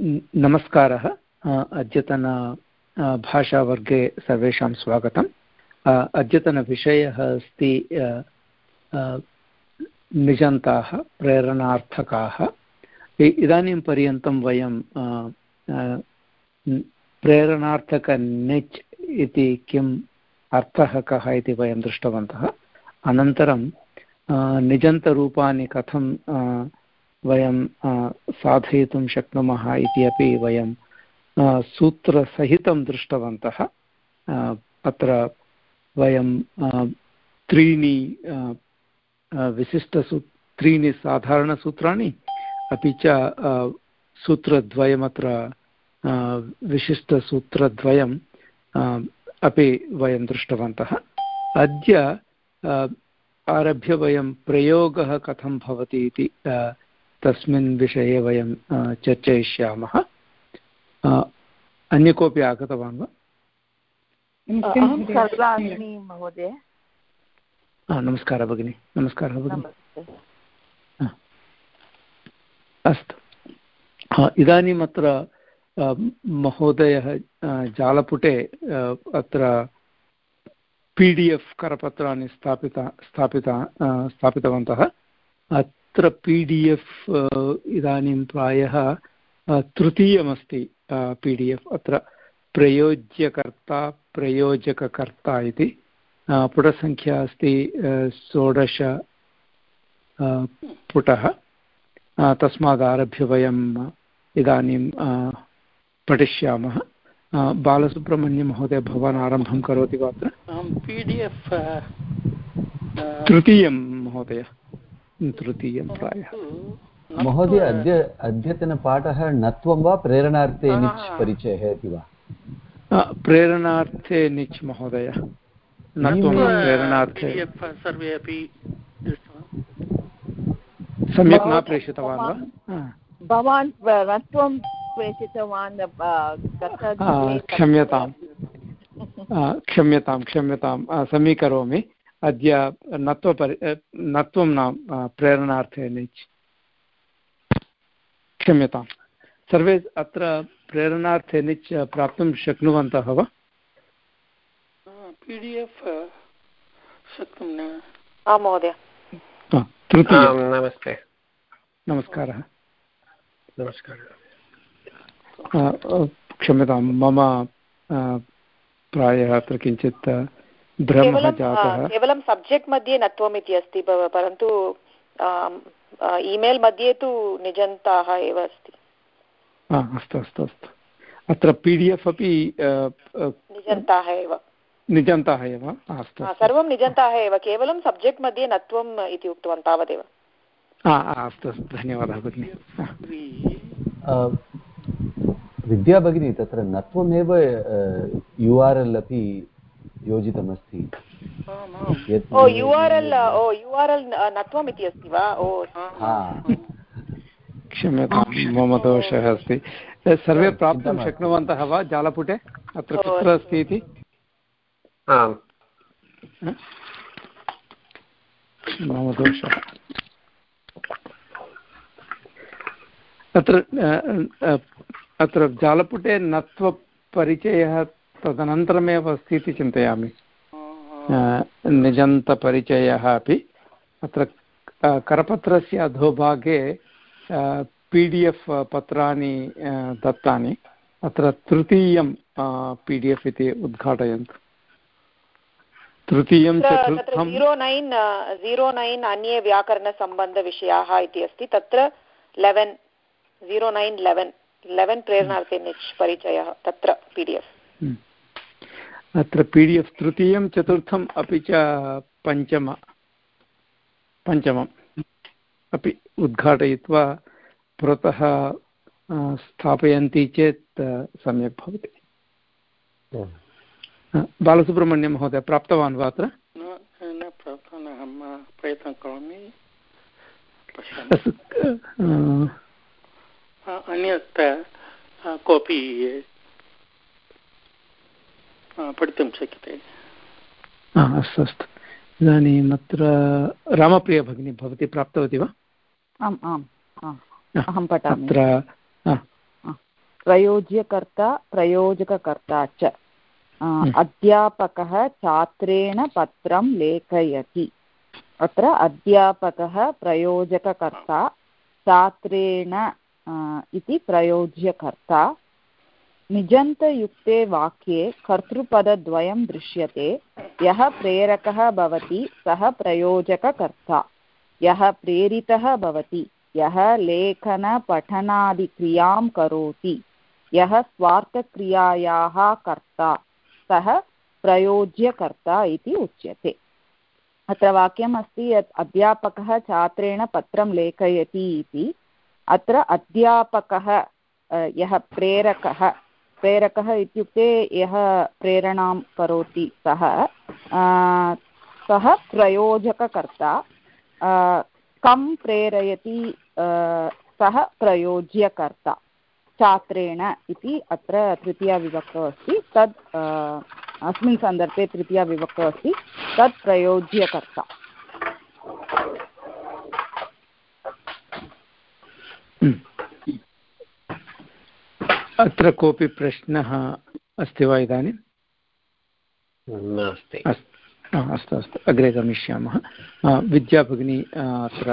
नमस्कारः। अद्यतन भाषावर्गे सर्वेषां स्वागतम्। अद्यतनविषयः अस्ति निजन्ताः, प्रेरणार्थकाः। इदानीं पर्यन्तं वयं प्रेरणार्थकनिच् इति किम् अर्थः कः इति वयं दृष्टवन्तः। अनन्तरं निजन्तरूपाणि कथं वयं साधयितुं शक्नुमः इति अपि वयं सूत्रसहितं दृष्टवन्तः। अत्र वयं त्रीणि विशिष्टसू, त्रीणि साधारणसूत्राणि, अपि च सूत्रद्वयमत्र विशिष्टसूत्रद्वयम् अपि वयं दृष्टवन्तः। अद्य आरभ्य वयं प्रयोगः कथं भवति इति तस्मिन् विषये वयं चर्चयिष्यामः। अन्य कोऽपि आगतवान् वा? महोदय? नमस्कारः भगिनि। नमस्कारः भगिनि। अस्तु। इदानीम् अत्र महोदयः जालपुटे अत्र पी डि एफ् करपत्राणि स्थापिता स्थापिता स्थापितवन्तः। अत्र पी डि एफ् इदानीं प्रायः तृतीयमस्ति पी डि एफ् अत्र प्रयोज्यकर्ता प्रयोजककर्ता इति पुटसङ्ख्या अस्ति षोडश पुटः तस्मादारभ्य वयम् इदानीं पठिष्यामः। बालसुब्रह्मण्यमहोदय भवान् आरम्भं करोति वा अत्र? पि डि एफ् तृतीयं महोदय। तृतीयं प्रायः। महोदय अद्य अद्यतनपाठः नत्वं वा प्रेरणार्थे निच् परिचयः इति वा? प्रेरणार्थे निच् महोदय। नत्वं प्रेरणार्थे। सर्वे अपि सम्यक् न प्रेषितवान् वा? भवान् नत्वं प्रेषितवान् क्षम्यतां क्षम्यतां क्षम्यतां समीकरोमि। अद्य नत्वपरि नत्वं न प्रेरणार्थे निच् क्षम्यतां सर्वे अत्र प्रेरणार्थे निच् प्राप्तुं शक्नुवन्तः वा? पी डि एफ् शक्तुं न। आं महोदय। नमस्ते। नमस्कारः। नमस्कारः। क्षम्यतां मम प्रायः अत्र किञ्चित् केवलं सब्जेक्ट् मध्ये नत्वम् इति अस्ति परन्तु ईमेल् मध्ये तु निजन्ताः एव अस्ति। अस्तु अस्तु अस्तु। अत्र पी डि एफ् अपि निजन्ताः एव। निजन्ताः एव। अस्तु सर्वं निजन्ताः एव केवलं सब्जेक्ट् मध्ये नत्वम् इति उक्तवान् तावदेव। अस्तु अस्तु धन्यवादः भगिनि। विद्या भगिनी तत्र नत्वमेव यु आर् एल् अपि योजितमस्ति। ओ यु आर् एल् ओ यु आर् एल् नत्वम् इति अस्ति वा? ओ क्षम्यतां मम दोषः अस्ति। सर्वे प्राप्तुं शक्नुवन्तः वा जालपुटे? अत्र कुत्र अस्ति इति? मम दोषः। अत्र अत्र जालपुटे नत्वपरिचयः तदनन्तरमेव अस्ति इति चिन्तयामि निजन्तपरिचयः अपि अत्र करपत्रस्य अधोभागे पी डि एफ् पत्राणि दत्तानि। अत्र तृतीयं पि डि एफ् इति उद्घाटयन्तु। तृतीयं ज़ीरो नैन् ज़ीरो नैन् अन्ये व्याकरणसम्बन्धविषयाः इति अस्ति। तत्र eleven zero nine eleven eleven प्रेरणार्थे निच् परिचयः तत्र पि डि एफ्। अत्र पि डि एफ् तृतीयं चतुर्थम् अपि च पञ्चम पञ्चमम् अपि उद्घाटयित्वा पुरतः स्थापयन्ति चेत् सम्यक् भवति। बालसुब्रह्मण्यं महोदय प्राप्तवान् वा अत्र? न प्राप्तवान् अहं प्रयत्नं करोमि। अन्यत् कोऽपि पठितुं शक्यते. अस्तु अस्तु. इदानीम् अत्र रामप्रिया भगिनी भवती प्राप्तवती वा? आम् आम् अहं पठामि. अत्र प्रयोज्यकर्ता प्रयोजककर्ता च. अध्यापकः छात्रेण पत्रं लेखयति. अत्र अध्यापकः प्रयोजककर्ता छात्रेण इति प्रयोज्यकर्ता निजन्तयुक्ते वाक्ये कर्तृपदद्वयं दृश्यते। यः प्रेरकः भवति, सः प्रयोजककर्ता। यः प्रेरितः भवति, यः लेखनपठनादिक्रियाँ करोति। यः स्वार्थक्रियायाः कर्ता, सः प्रयोज्यकर्ता इति उच्यते। अत्र वाक्यम् अस्ति यत् अध्यापकः छात्रेण पत्रं लेखयति इति। अत्र अध्यापकः यः प्रेरकः प्रेरकः इत्युक्ते यः प्रेरणां करोति सः सः प्रयोजककर्ता कं प्रेरयति सः प्रयोज्यकर्ता, छात्रेण इति अत्र तृतीयाविभक्तौ अस्ति, तद् अस्मिन् सन्दर्भे तृतीयाविभक्तौ अस्ति तत् प्रयोज्यकर्ता। अत्र कोऽपि प्रश्नः अस्ति वा इदानीं? नास्ति। अस्तु अस्तु अग्रे गमिष्यामः। विद्याभगिनी अत्र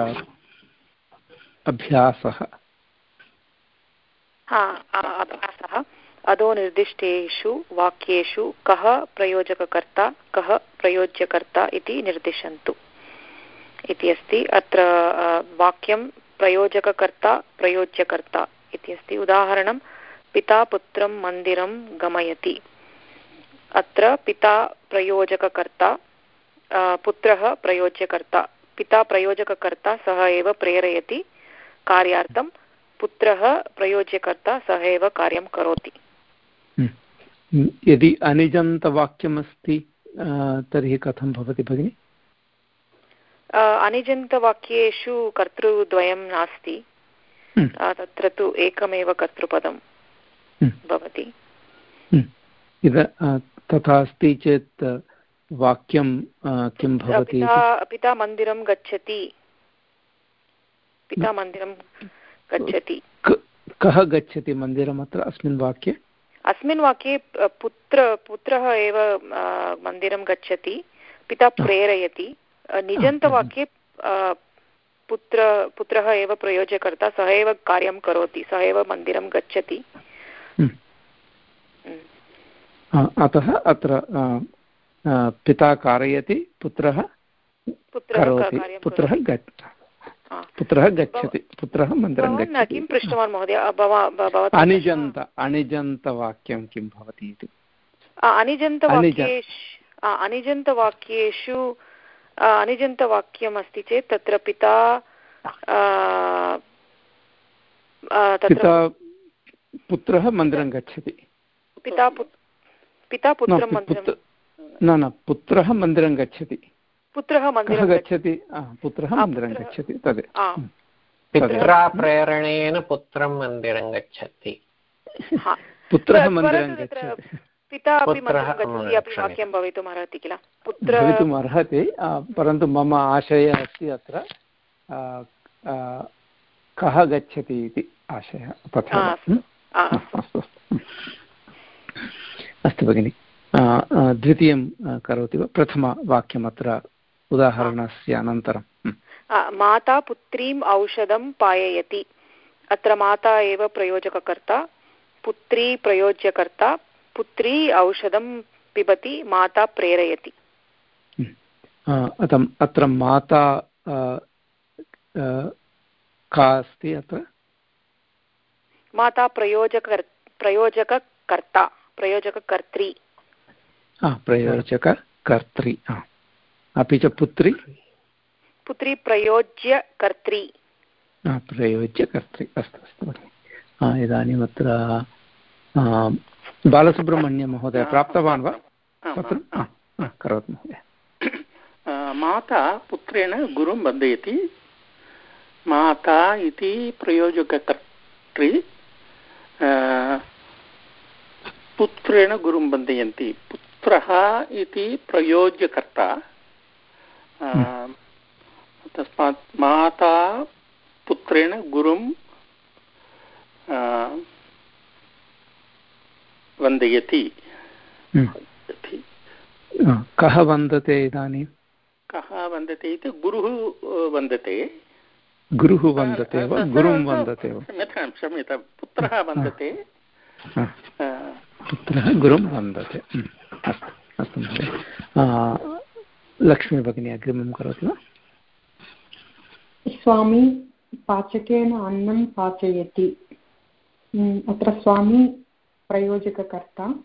अभ्यासः। अभ्यासः। अधो निर्दिष्टेषु वाक्येषु कः प्रयोजककर्ता कः प्रयोज्यकर्ता इति निर्दिशन्तु। इति अस्ति। अत्र वाक्यं प्रयोजककर्ता प्रयोज्यकर्ता इति अस्ति। उदाहरणं पिता पुत्रं मन्दिरं गमयति अत्र पिता प्रयोजककर्ता पुत्रः प्रयोज्यकर्ता पिता प्रयोजककर्ता सः एव प्रेरयति कार्यार्थं पुत्रः प्रयोज्यकर्ता सः एव कार्यं करोति। यदि अनिजन्तवाक्यमस्ति तर्हि कथं भवति भगिनि अनिजन्तवाक्येषु कर्तृद्वयं नास्ति। तत्र तु एकमेव कर्तृपदं हम्म। भवति। इद तथा अस्ति चेत् वाक्यं किं भवति पिता मन्दिरं गच्छति। पिता मन्दिरं गच्छति। कः गच्छति मन्दिरम् अत्र अस्मिन् वाक्ये? अस्मिन् वाक्ये पुत्र पुत्रः एव मन्दिरं गच्छति। पिता प्रेरयति। निजन्तवाक्ये पुत्र पुत्रः एव प्रयोजकर्ता सः एव कार्यं करोति। सः एव मन्दिरं गच्छति। अतः अत्र पिता कारयति पुत्रः करोति पुत्रः पुत्रः गच्छति पुत्रः मन्दिरं गच्छति। किं पृष्टवान् महोदय? अनिजन्त अनिजन्तवाक्यं किं भवति इति। अनिजन्तवाक्येषु अनिजन्तवाक्यम् अस्ति चेत् तत्र पिता पिता पुत्रः मन्दिरं गच्छति। पिता पिता पुत्रं न न पुत्रः मन्दिरं गच्छति। पुत्रः मन्दिरं गच्छति पुत्रः मन्दिरं गच्छति तद्। पित्रा प्रेरणेन पुत्रं मन्दिरं गच्छति। पुत्रः मन्दिरं गच्छति। पिता अपि वाक्यं भवितुम् अर्हति किल? पुत्र भवितुम् अर्हति परन्तु मम आशयः अस्ति अत्र कः गच्छति इति आशयः तथा। अस्तु भगिनि द्वितीयं करोति वा? प्रथमवाक्यम् अत्र उदाहरणस्य अनन्तरं। माता पुत्रीम् औषधं पाययति। अत्र माता एव प्रयोजककर्ता पुत्री प्रयोज्यकर्ता पुत्री औषधं पिबति माता प्रेरयति। अत्र माता का अस्ति अत्र? माता प्रयोजक प्रयोजककर्ता प्रयोजककर्त्री। प्रयोजककर्त्री अपि च पुत्री पुत्री प्रयोज्यकर्त्री प्रयोज्यकर्त्री अस्तु अस्तु इदानीम् अत्र बालसुब्रह्मण्यमहोदय प्राप्तवान् वा पत्रं करोतु महोदय माता पुत्रेण गुरुं बन्धयति माता इति प्रयोजककर्त्री पुत्रेण गुरुं बन्धयन्ति। पुत्रः इति प्रयोज्यकर्ता। तस्मात् माता पुत्रेण गुरुं वन्दयति। हम्म। कः वन्दते इदानीं? कः वन्दते इति गुरुः वन्दते। गुरुः वन्दते वा? गुरुं वन्दते वा? क्षम्यतां पुत्रः वन्दते। पुत्रः गुरुं वन्दते। हम्म, अस्तु अस्तु महोदय। आ, लक्ष्मी भगिनी अग्रिमं करोति वा? स्वामी पाचकेन अन्नं पाचयति। उम्, अत्र स्वामी प्रयोजककर्ता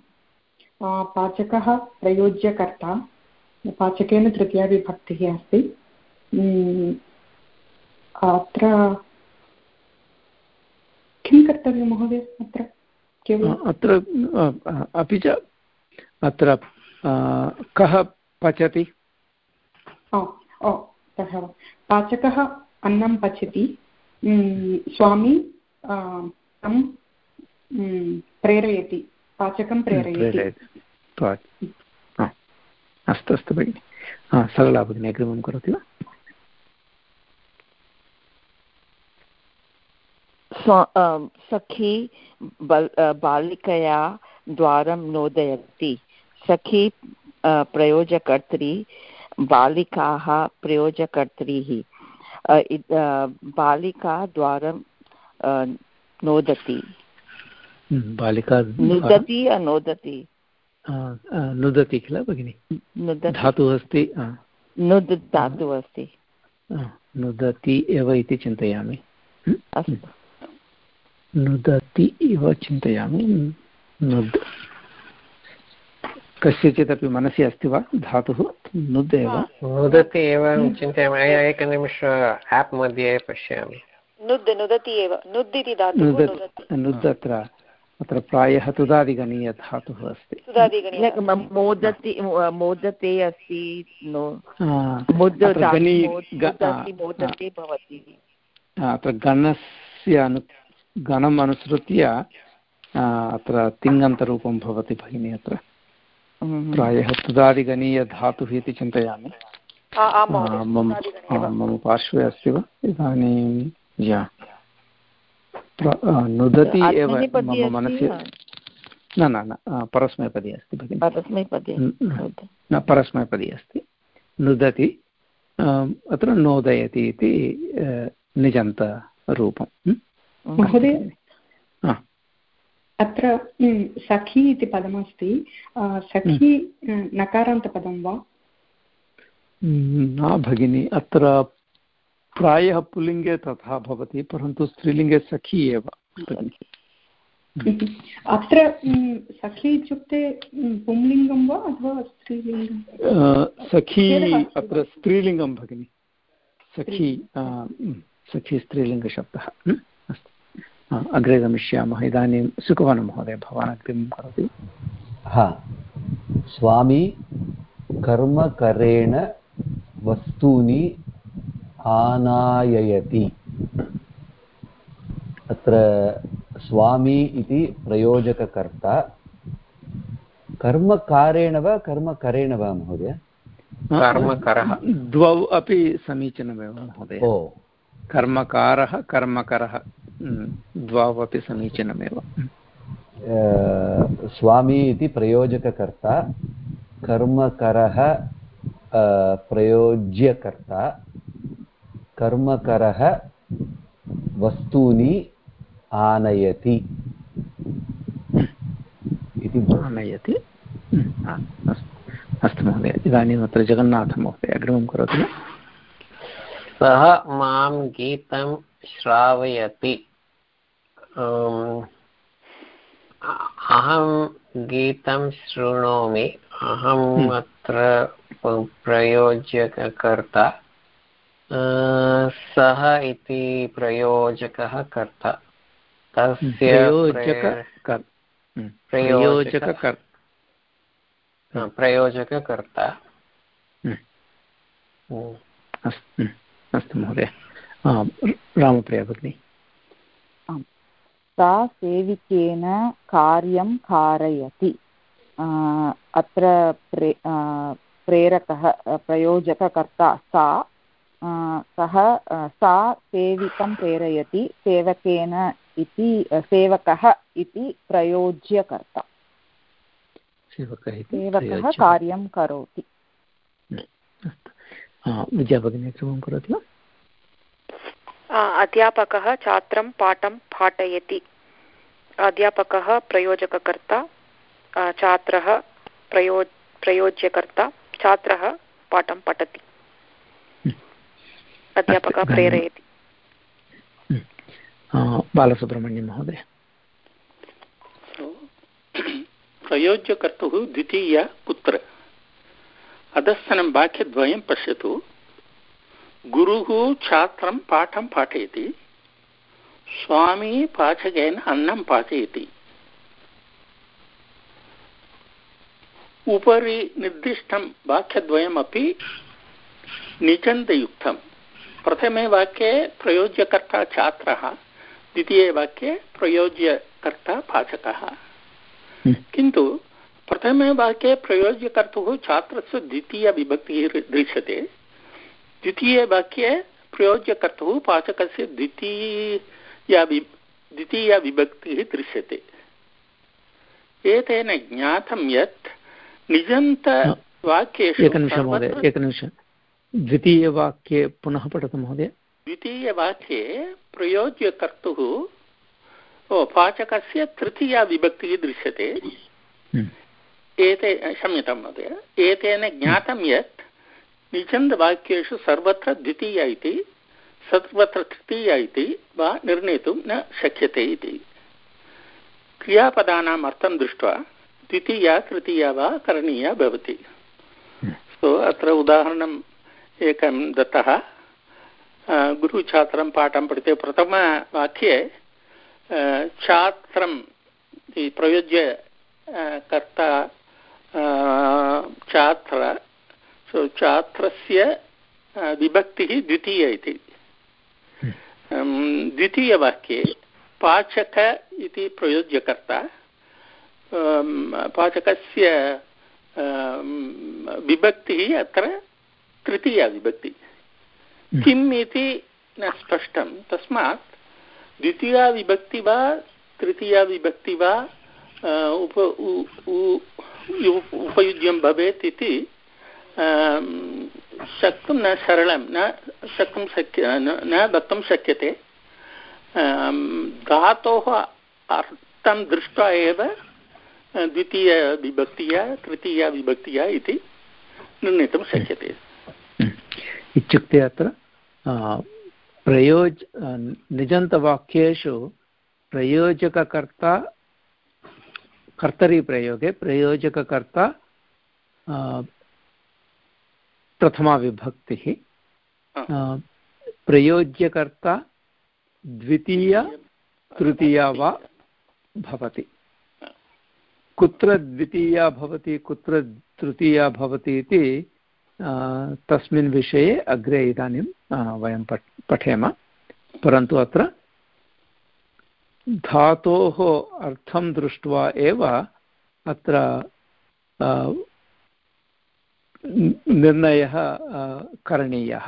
पाचकः प्रयोज्यकर्ता पाचकेन तृतीया विभक्तिः अस्ति। उम्, अत्र किं कर्तव्यं महोदय अत्र? केवलं अत्र अपि च अत्र कः पचति? ओ ओ तथा पाचकः अन्नं पचति। स्वामी तं प्रेरयति। पाचकं प्रेरयति। अस्तु अस्तु भगिनि। सरला भगिनी अग्रिमं करोति वा? सखी अ, बालिकया द्वारं नोदयति। सखी प्रयोजकर्त्री बालिकाः प्रयोजकर्त्रीः। बालिका द्वारं नोदति। हम्म, बालिका नुदति अनोदति नुदति? किल भगिनि? धातुः अस्ति नुद् धातुः अस्ति नुदति एव इति चिन्तयामि। अस्तु। नुदति इव चिन्तयामि। नुद्। कस्यचिदपि मनसि अस्ति वा? धातुः? नुद् एव। नुदति एव चिन्तयामि। एकनिमिष आप् मध्ये पश्यामि। नुद् नुदति एव। नुद् इति धातुः नुद् अत्र अत्र प्रायः तुदादिगणीयधातुः अस्ति। मोदति मोदते अस्ति अत्र गणस्य अनु गणम् अनुसृत्य अत्र तिङन्तरूपं भवति भगिनि अत्र। हम्म। प्रायः तुदादिगणीयधातुः इति चिन्तयामि। मम मम पार्श्वे अस्ति वा? इदानीं या। नुदति एव मम मनसि। न न न परस्मैपदी अस्ति भगिनि। परस्मैपदे न- परस्मैपदी अस्ति। नुदति अत्र नोदयति इति निजन्तरूपं? महोदय अत्र सखी इति पदमस्ति सखी अ, नकारान्तपदं वा? न भगिनि अत्र प्रायः पुल्लिङ्गे तथा भवति परन्तु स्त्रीलिङ्गे सखी एव। अत्र सखी इत्युक्ते पुंलिङ्गं वा अथवा स्त्रीलिङ्गं? सखी अत्र स्त्रीलिङ्गं भगिनि। सखी सखी स्त्रीलिङ्गशब्दः। अग्रे गमिष्यामः। इदानीं सुखवनमहोदय भवान् अग्रिमं करोति हा। स्वामी कर्मकरेण वस्तूनि आनाययति। अत्र स्वामी इति प्रयोजककर्ता। कर्मकारेण वा कर्मकरेण वा महोदय? कर्मकरः। द्वौ अपि समीचीनमेव महोदय। ओ। कर्मकारः कर्मकरः। म्, द्वौ अपि समीचीनमेव स्वामी इति प्रयोजककर्ता कर्मकरः प्रयोज्यकर्ता कर्मकरः वस्तूनि आनयति। इति। आनयति। अस्तु। महोदय इदानीम् अत्र जगन्नाथमहोदय अग्रिमं करोति सः माँ गीतं श्रावयति। अहं गीतं शृणोमि अहम् हम्म। अत्र प्रयोजककर्ता। सः इति प्रयोजकः कर्ता। तस्य प्रयोजककर्ता। अस्तु अस्तु महोदय। रामप्रिया भगिनी। सा सेविकेन कार्यं कारयति. अत्र प्रे प्रेरकः प्रयोजककर्ता सा सः सा सेविकं प्रेरयति सेवकेन इति सेवकः इति प्रयोज्यकर्ता. सेवकः कार्यं करोति. अस्तु। विद्याभगिनी क्रमं करोति वा? अध्यापकः छात्रं पाठं पाठयति। अध्यापकः प्रयोजककर्ता छात्रः प्रयो प्रयोज्यकर्ता छात्रः पाठं पठति। अध्यापकः प्रेरयति। बालसुब्रह्मण्यं महोदय। प्रयोज्यकर्तुः द्वितीय पुत्र। अधस्तनं वाक्यद्वयं पश्यतु। गुरुः छात्रं पाठं पाठयति स्वामी पाचकेन अन्नं पाचयति। उपरि निर्दिष्टं वाक्यद्वयमपि निचन्दयुक्तं। प्रथमे वाक्ये प्रयोज्यकर्ता छात्रः द्वितीये वाक्ये प्रयोज्यकर्ता पाचकः हम्म। किन्तु प्रथमे वाक्ये प्रयोज्यकर्तुः छात्रस्य द्वितीयविभक्तिः दृश्यते। द्वितीये वाक्ये प्रयोज्यकर्तुः पाचकस्य द्वितीया द्वितीयविभक्तिः दृश्यते। एतेन ज्ञातं यत् निजन्तवाक्येषु एकनिमिषं महोदय एकनिमिषं द्वितीयवाक्ये पुनः पठतु महोदय। द्वितीयवाक्ये प्रयोज्यकर्तुः ओ पाचकस्य तृतीया विभक्तिः दृश्यते। हम्म। एते क्षम्यतां महोदय। एतेन ज्ञातं यत् निचन्दवाक्येषु सर्वत्र द्वितीया इति सर्वत्र तृतीया इति वा निर्णेतुं न शक्यते इति। क्रियापदानाम् अर्थं दृष्ट्वा द्वितीया तृतीया वा करणीया भवति। सो अत्र उदाहरणम् एकं दत्तः। गुरुछात्रं पाठं पठिते प्रथमवाक्ये छात्रं प्रयुज्य कर्ता छात्र सो छात्रस्य विभक्तिः द्वितीय इति। द्वितीयवाक्ये पाचक इति प्रयोज्यकर्ता पाचकस्य विभक्तिः अत्र तृतीया विभक्ति। किम् इति न स्पष्टं। तस्मात् द्वितीया विभक्ति वा तृतीया विभक्ति वा उप उपयुज्यं भवेत् इति शक्तुं न सरलं न शक्तुं शक्य न वक्तुं शक्यते धातोः अर्थं दृष्ट्वा एव द्वितीयविभक्त्या तृतीया इति निर्णेतुं शक्यते इत्युक्ते अत्र प्रयोज निजन्तवाक्येषु प्रयोजककर्ता कर्तरिप्रयोगे प्रयोजककर्ता प्रथमा विभक्तिः प्रयोज्यकर्ता द्वितीया तृतीया वा भवति। कुत्र द्वितीया भवति कुत्र तृतीया भवति इति तस्मिन् विषये अग्रे इदानीं वयं पठ पठेम। परन्तु अत्र धातोः अर्थं दृष्ट्वा एव अत्र निर्णयः करणीयः।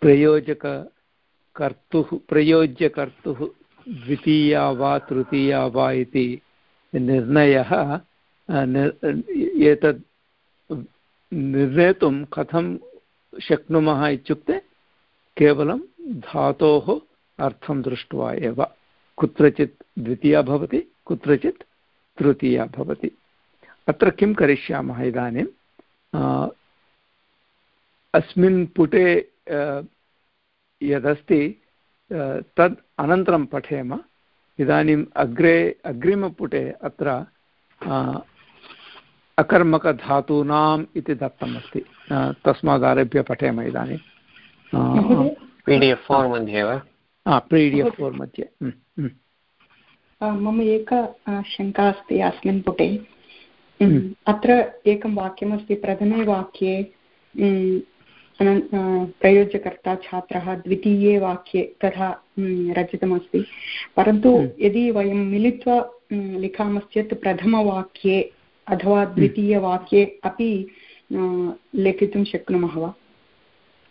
प्रयोजककर्तुः प्रयोज्यकर्तुः द्वितीया वा, तृतीया वा इति निर्णयः एतत् निर्णेतुं कथं शक्नुमः इत्युक्ते केवलं धातोः अर्थं दृष्ट्वा एव। कुत्रचित् द्वितीया भवति, कुत्रचित् तृतीया भवति। अत्र किं करिष्यामः इदानीं? अस्मिन् पुटे यदस्ति तद् अनन्तरं पठेम। इदानीम् अग्रे अग्रिमपुटे अत्र अकर्मकधातूनाम् इति दत्तमस्ति। तस्मादारभ्य पठेम इदानीं। पी डि एफ् फोर् मध्ये वा? पी डि एफ् फोर् मध्ये। मम एका शङ्का अस्ति अस्मिन् पुटे। अत्र एकं वाक्यमस्ति प्रथमे वाक्ये प्रयोज्यकर्ता छात्रः द्वितीये वाक्ये तथा रचितमस्ति परन्तु यदि वयं मिलित्वा लिखामश्चेत् प्रथमवाक्ये अथवा द्वितीयवाक्ये अपि लेखितुं शक्नुमः वा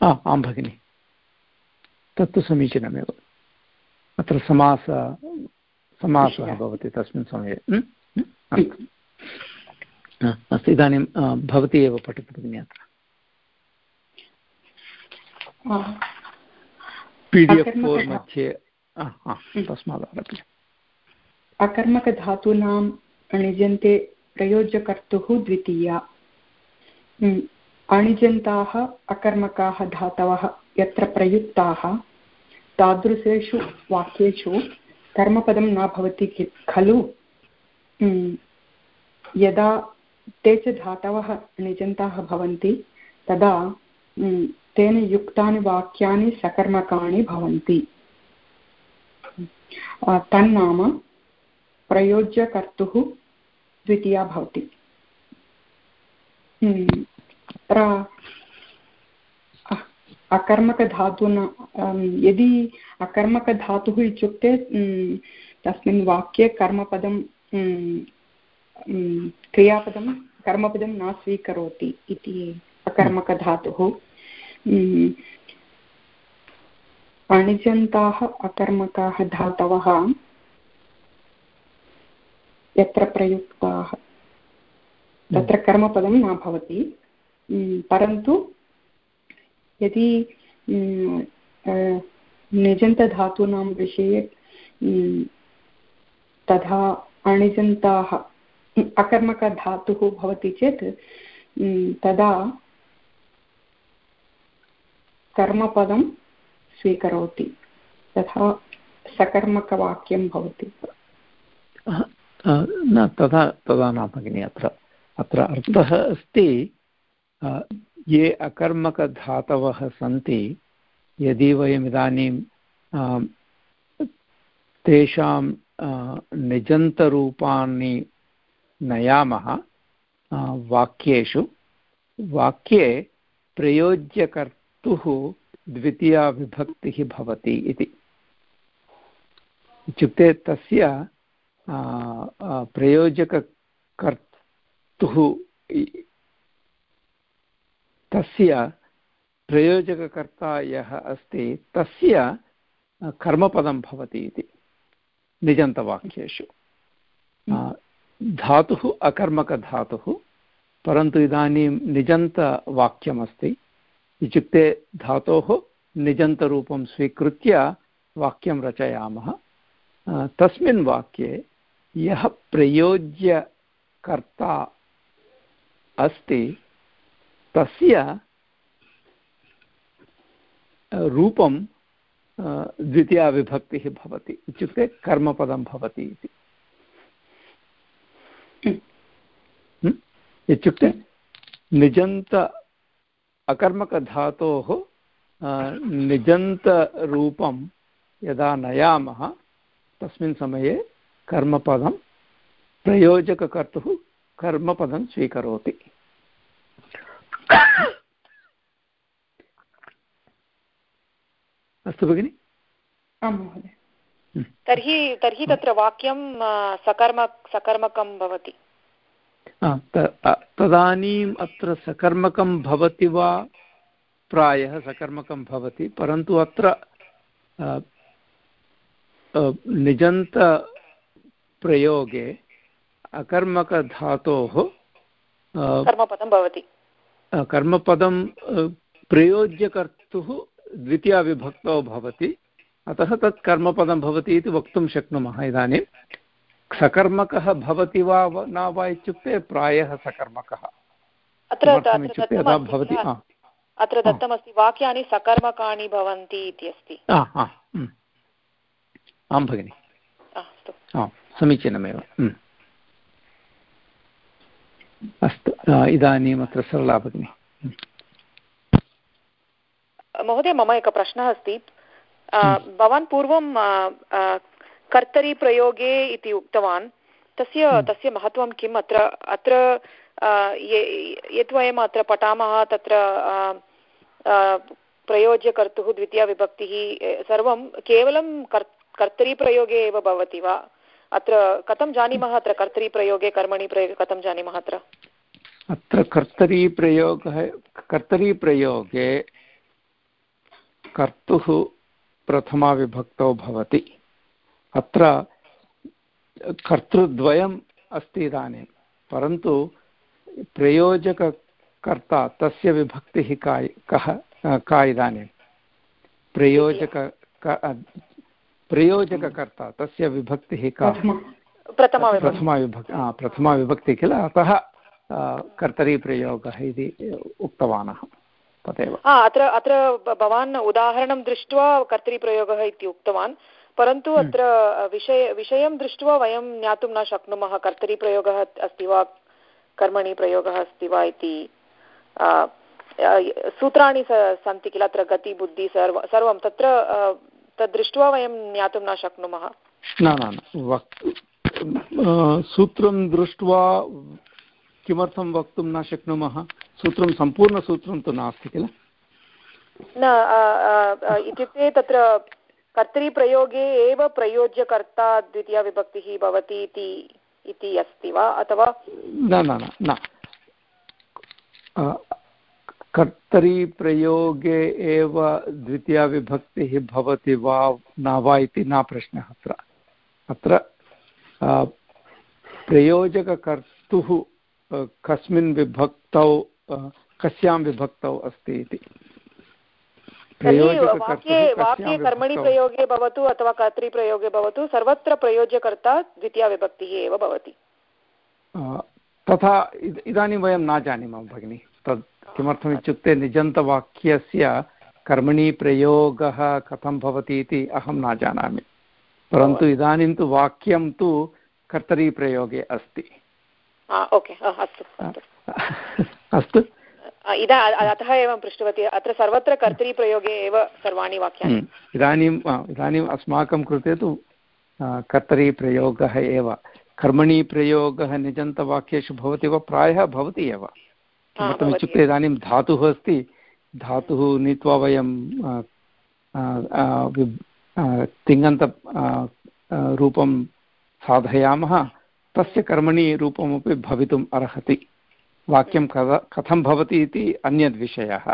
आं भगिनि तत्तु समीचीनमेव अत्र समास समासः भवति तस्मिन् समये अस्तु इदानीं भवती एव पठतु भगिनि अत्र। पी डि एफ् फोर् मध्ये तस्मादारभ्य। अकर्मकधातूनां णिजन्ते प्रयोज्यकर्तुः द्वितीया। अणिजन्ताः अकर्मकाः धातवः यत्र प्रयुक्ताः तादृशेषु वाक्येषु कर्मपदं न भवति खलु यदा ते च धातवः निजन्ताः भवन्ति, तदा तेन युक्तानि वाक्यानि सकर्मकाणि भवन्ति। तन्नाम प्रयोज्यकर्तुः द्वितीया भवति। अत्र अकर्मकधातुना यदि अकर्मकधातुः इत्युक्ते तस्मिन् वाक्ये कर्मपदं क्रियापदं, कर्मपदं न स्वीकरोति इति अकर्मकधातुः। अणिजन्ताः अकर्मकाः धातवः यत्र प्रयुक्ताः। तत्र कर्मपदं न भवति। परन्तु यदि निजन्तधातूनां विषये तथा अणिजन्ताः अकर्मकधातुः भवति चेत् तदा कर्मपदं स्वीकरोति, तथा सकर्मकवाक्यं भवति। न, तथा, तदा न भगिनि, अत्र अत्र अर्थः अस्ति ये अकर्मकधातवः सन्ति, यदि वयम् इदानीं तेषां निजन्तरूपाणि नयामः वाक्येषु। वाक्ये प्रयोज्यकर्तुः द्वितीया विभक्तिः भवति इति। इत्युक्ते तस्य प्रयोजककर्तुः तस्य प्रयोजककर्ता यः अस्ति, तस्य, कर्मपदं भवति इति। निजन्तवाक्येषु। धातुः अकर्मकधातुः, परन्तु इदानीं निजन्तवाक्यमस्ति। इत्युक्ते धातोः निजन्तरूपं स्वीकृत्य वाक्यं रचयामः। तस्मिन् वाक्ये यः प्रयोज्यकर्ता अस्ति, तस्य रूपं द्वितीया विभक्तिः भवति। इत्युक्ते कर्मपदं भवति इति। इत्युक्ते निजन्त अकर्मकधातोः निजन्तरूपं यदा नयामः तस्मिन् समये कर्मपदं प्रयोजककर्तुः कर्मपदं स्वीकरोति। अस्तु भगिनि। आं महोदय। तर्हि तर्हि तत्र वाक्यं सकर्म सकर्मकं भवति। तदानीम् अत्र सकर्मकं भवति वा? प्रायः सकर्मकं भवति परन्तु अत्र निजन्तप्रयोगे अकर्मकधातोः कर्मपदं भवति। कर्मपदं प्रयोज्यकर्तुः द्वितीयाविभक्तौ भवति। अतः तत् कर्मपदं भवति इति वक्तुं शक्नुमः इदानीं सकर्मकः भवति वा न वा इत्युक्ते प्रायः सकर्मकः। इत्युक्ते यदा भवति अत्र दत्तमस्ति वाक्यानि सकर्मकाणि भवन्ति इति अस्ति। आं भगिनि। समीचीनमेव। अस्तु इदानीम् अत्र सरला भगिनि। महोदय मम एकः प्रश्नः अस्ति भवान् पूर्वं कर्तरिप्रयोगे इति उक्तवान्। तस्य हम्म। तस्य महत्त्वं किम्? अत्र अत्र यत् वयम् अत्र पठामः तत्र प्रयोज्यकर्तुः द्वितीयाविभक्तिः सर्वं केवलं कर् कर्तरिप्रयोगे एव भवति वा? अत्र कथं जानीमः? अत्र कर्तरिप्रयोगे कर्मणि प्रयोगे कथं जानीमः अत्र? अत्र कर्तरीप्रयोगः कर्तरीप्रयोगे कर्तुः प्रथमाविभक्तौ भवति। अत्र कर्तृद्वयम् अस्ति इदानीं। परन्तु प्रयोजककर्ता तस्य विभक्तिः का कः का इदानीं? प्रयोजक प्रयोजककर्ता तस्य विभक्तिः का? प्रथमा प्रथमा विभक्ति। प्रथमा विभक्ति किल? अतः कर्तरीप्रयोगः इति उक्तवान्। अहं तदेव अत्र अत्र भवान् उदाहरणं दृष्ट्वा कर्तरीप्रयोगः इति उक्तवान्। परन्तु हम्म। अत्र विषय विषयं दृष्ट्वा वयं ज्ञातुं न शक्नुमः कर्तरीप्रयोगः अस्ति वा कर्मणि प्रयोगः अस्ति वा इति सूत्राणि सन्ति किल अत्र गति बुद्धि सर्व सर्वं तत्र तद्दृष्ट्वा वयं ज्ञातुं न शक्नुमः। न न सूत्रं दृष्ट्वा किमर्थं वक्तुं न शक्नुमः? सूत्रं सम्पूर्णसूत्रं तु नास्ति किल? न इत्युक्ते तत्र कर्तरिप्रयोगे एव प्रयोज्यकर्ता द्वितीयविभक्तिः भवति इति इति अस्ति वा? अथवा? न न न कर्तरिप्रयोगे एव द्वितीयाविभक्तिः भवति वा, न वा इति न प्रश्नः अत्र। अत्र प्रयोजककर्तुः कस्मिन् विभक्तौ कस्यां विभक्तौ अस्ति इति। वाक्ये कर्मणि प्रयोगे भवतु अथवा कर्तृप्रयोगे भवतु सर्वत्र प्रयोज्यकर्ता द्वितीयाविभक्तिः एव भवति। तथा इदानीं वयं न जानीमः भगिनि। तत् किमर्थमित्युक्ते निजन्तवाक्यस्य कर्मणि प्रयोगः कथं भवति इति अहं न जानामि। परन्तु इदानीं तु वाक्यं तु कर्तरीप्रयोगे अस्ति। अस्तु। इदा अतः एवं पृष्टवती अत्र सर्वत्र कर्तरीप्रयोगे एव सर्वाणि वाक्यानि। हम्म, इदानीम् इदानीम् अस्माकं कृते तु कर्तरीप्रयोगः एव। कर्मणि प्रयोगः निजन्तवाक्येषु भवति वा? प्रायः भवति एव। किमर्थमित्युक्ते इदानीं धातुः अस्ति। धातुः नीत्वा वयं तिङन्त रूपं साधयामः। तस्य कर्मणि रूपमपि भवितुम् अर्हति। वाक्यं कदा कथं भवति इति अन्यद्विषयः।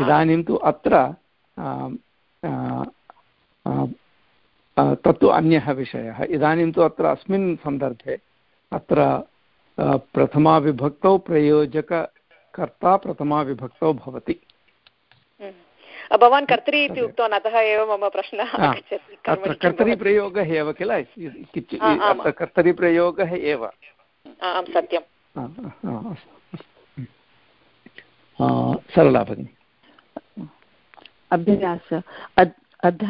इदानीं तु अत्र तत्तु अन्यः विषयः। इदानीं तु अत्र अस्मिन् सन्दर्भे अत्र प्रथमाविभक्तौ प्रयोजककर्ता प्रथमाविभक्तौ भवति। हम्म। भवान् कर्तरी इति उक्तवान् अतः एव मम प्रश्नः अत्र कर्तरीप्रयोगः एव किल? अत्र कर्तरीप्रयोगः एव। आं सत्यं सरला भगिनि। अभ्यास अध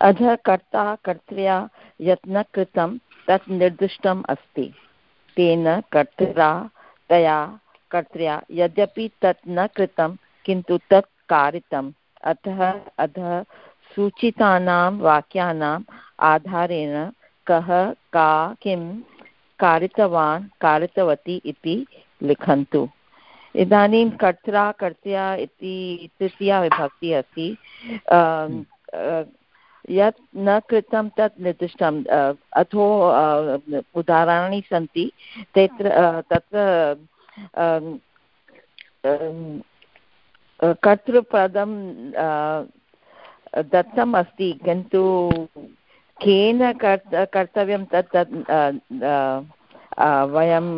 अध कर्ता कर्त्र्या यत्न कृतं तत् निर्दिष्टम् अस्ति। तेन कर्त्रा तया कर्त्र्या यद्यपि तत् न कृतं, किन्तु तत् कारितम्। अतः अधः सूचितानां वाक्यानाम् आधारेण कः, का, किं कारितवान्, कारितवती इति लिखन्तु। इदानीं कर्त्रा, कर्त्या इति तृतीया विभक्तिः अस्ति। यत् न कृतं तत् निर्दिष्टम् अथो उदाहरणानि सन्ति। तत्र तत्र कर्तृपदं दत्तम् अस्ति किन्तु केन कर्त कर्तव्यं तत् तत् वयं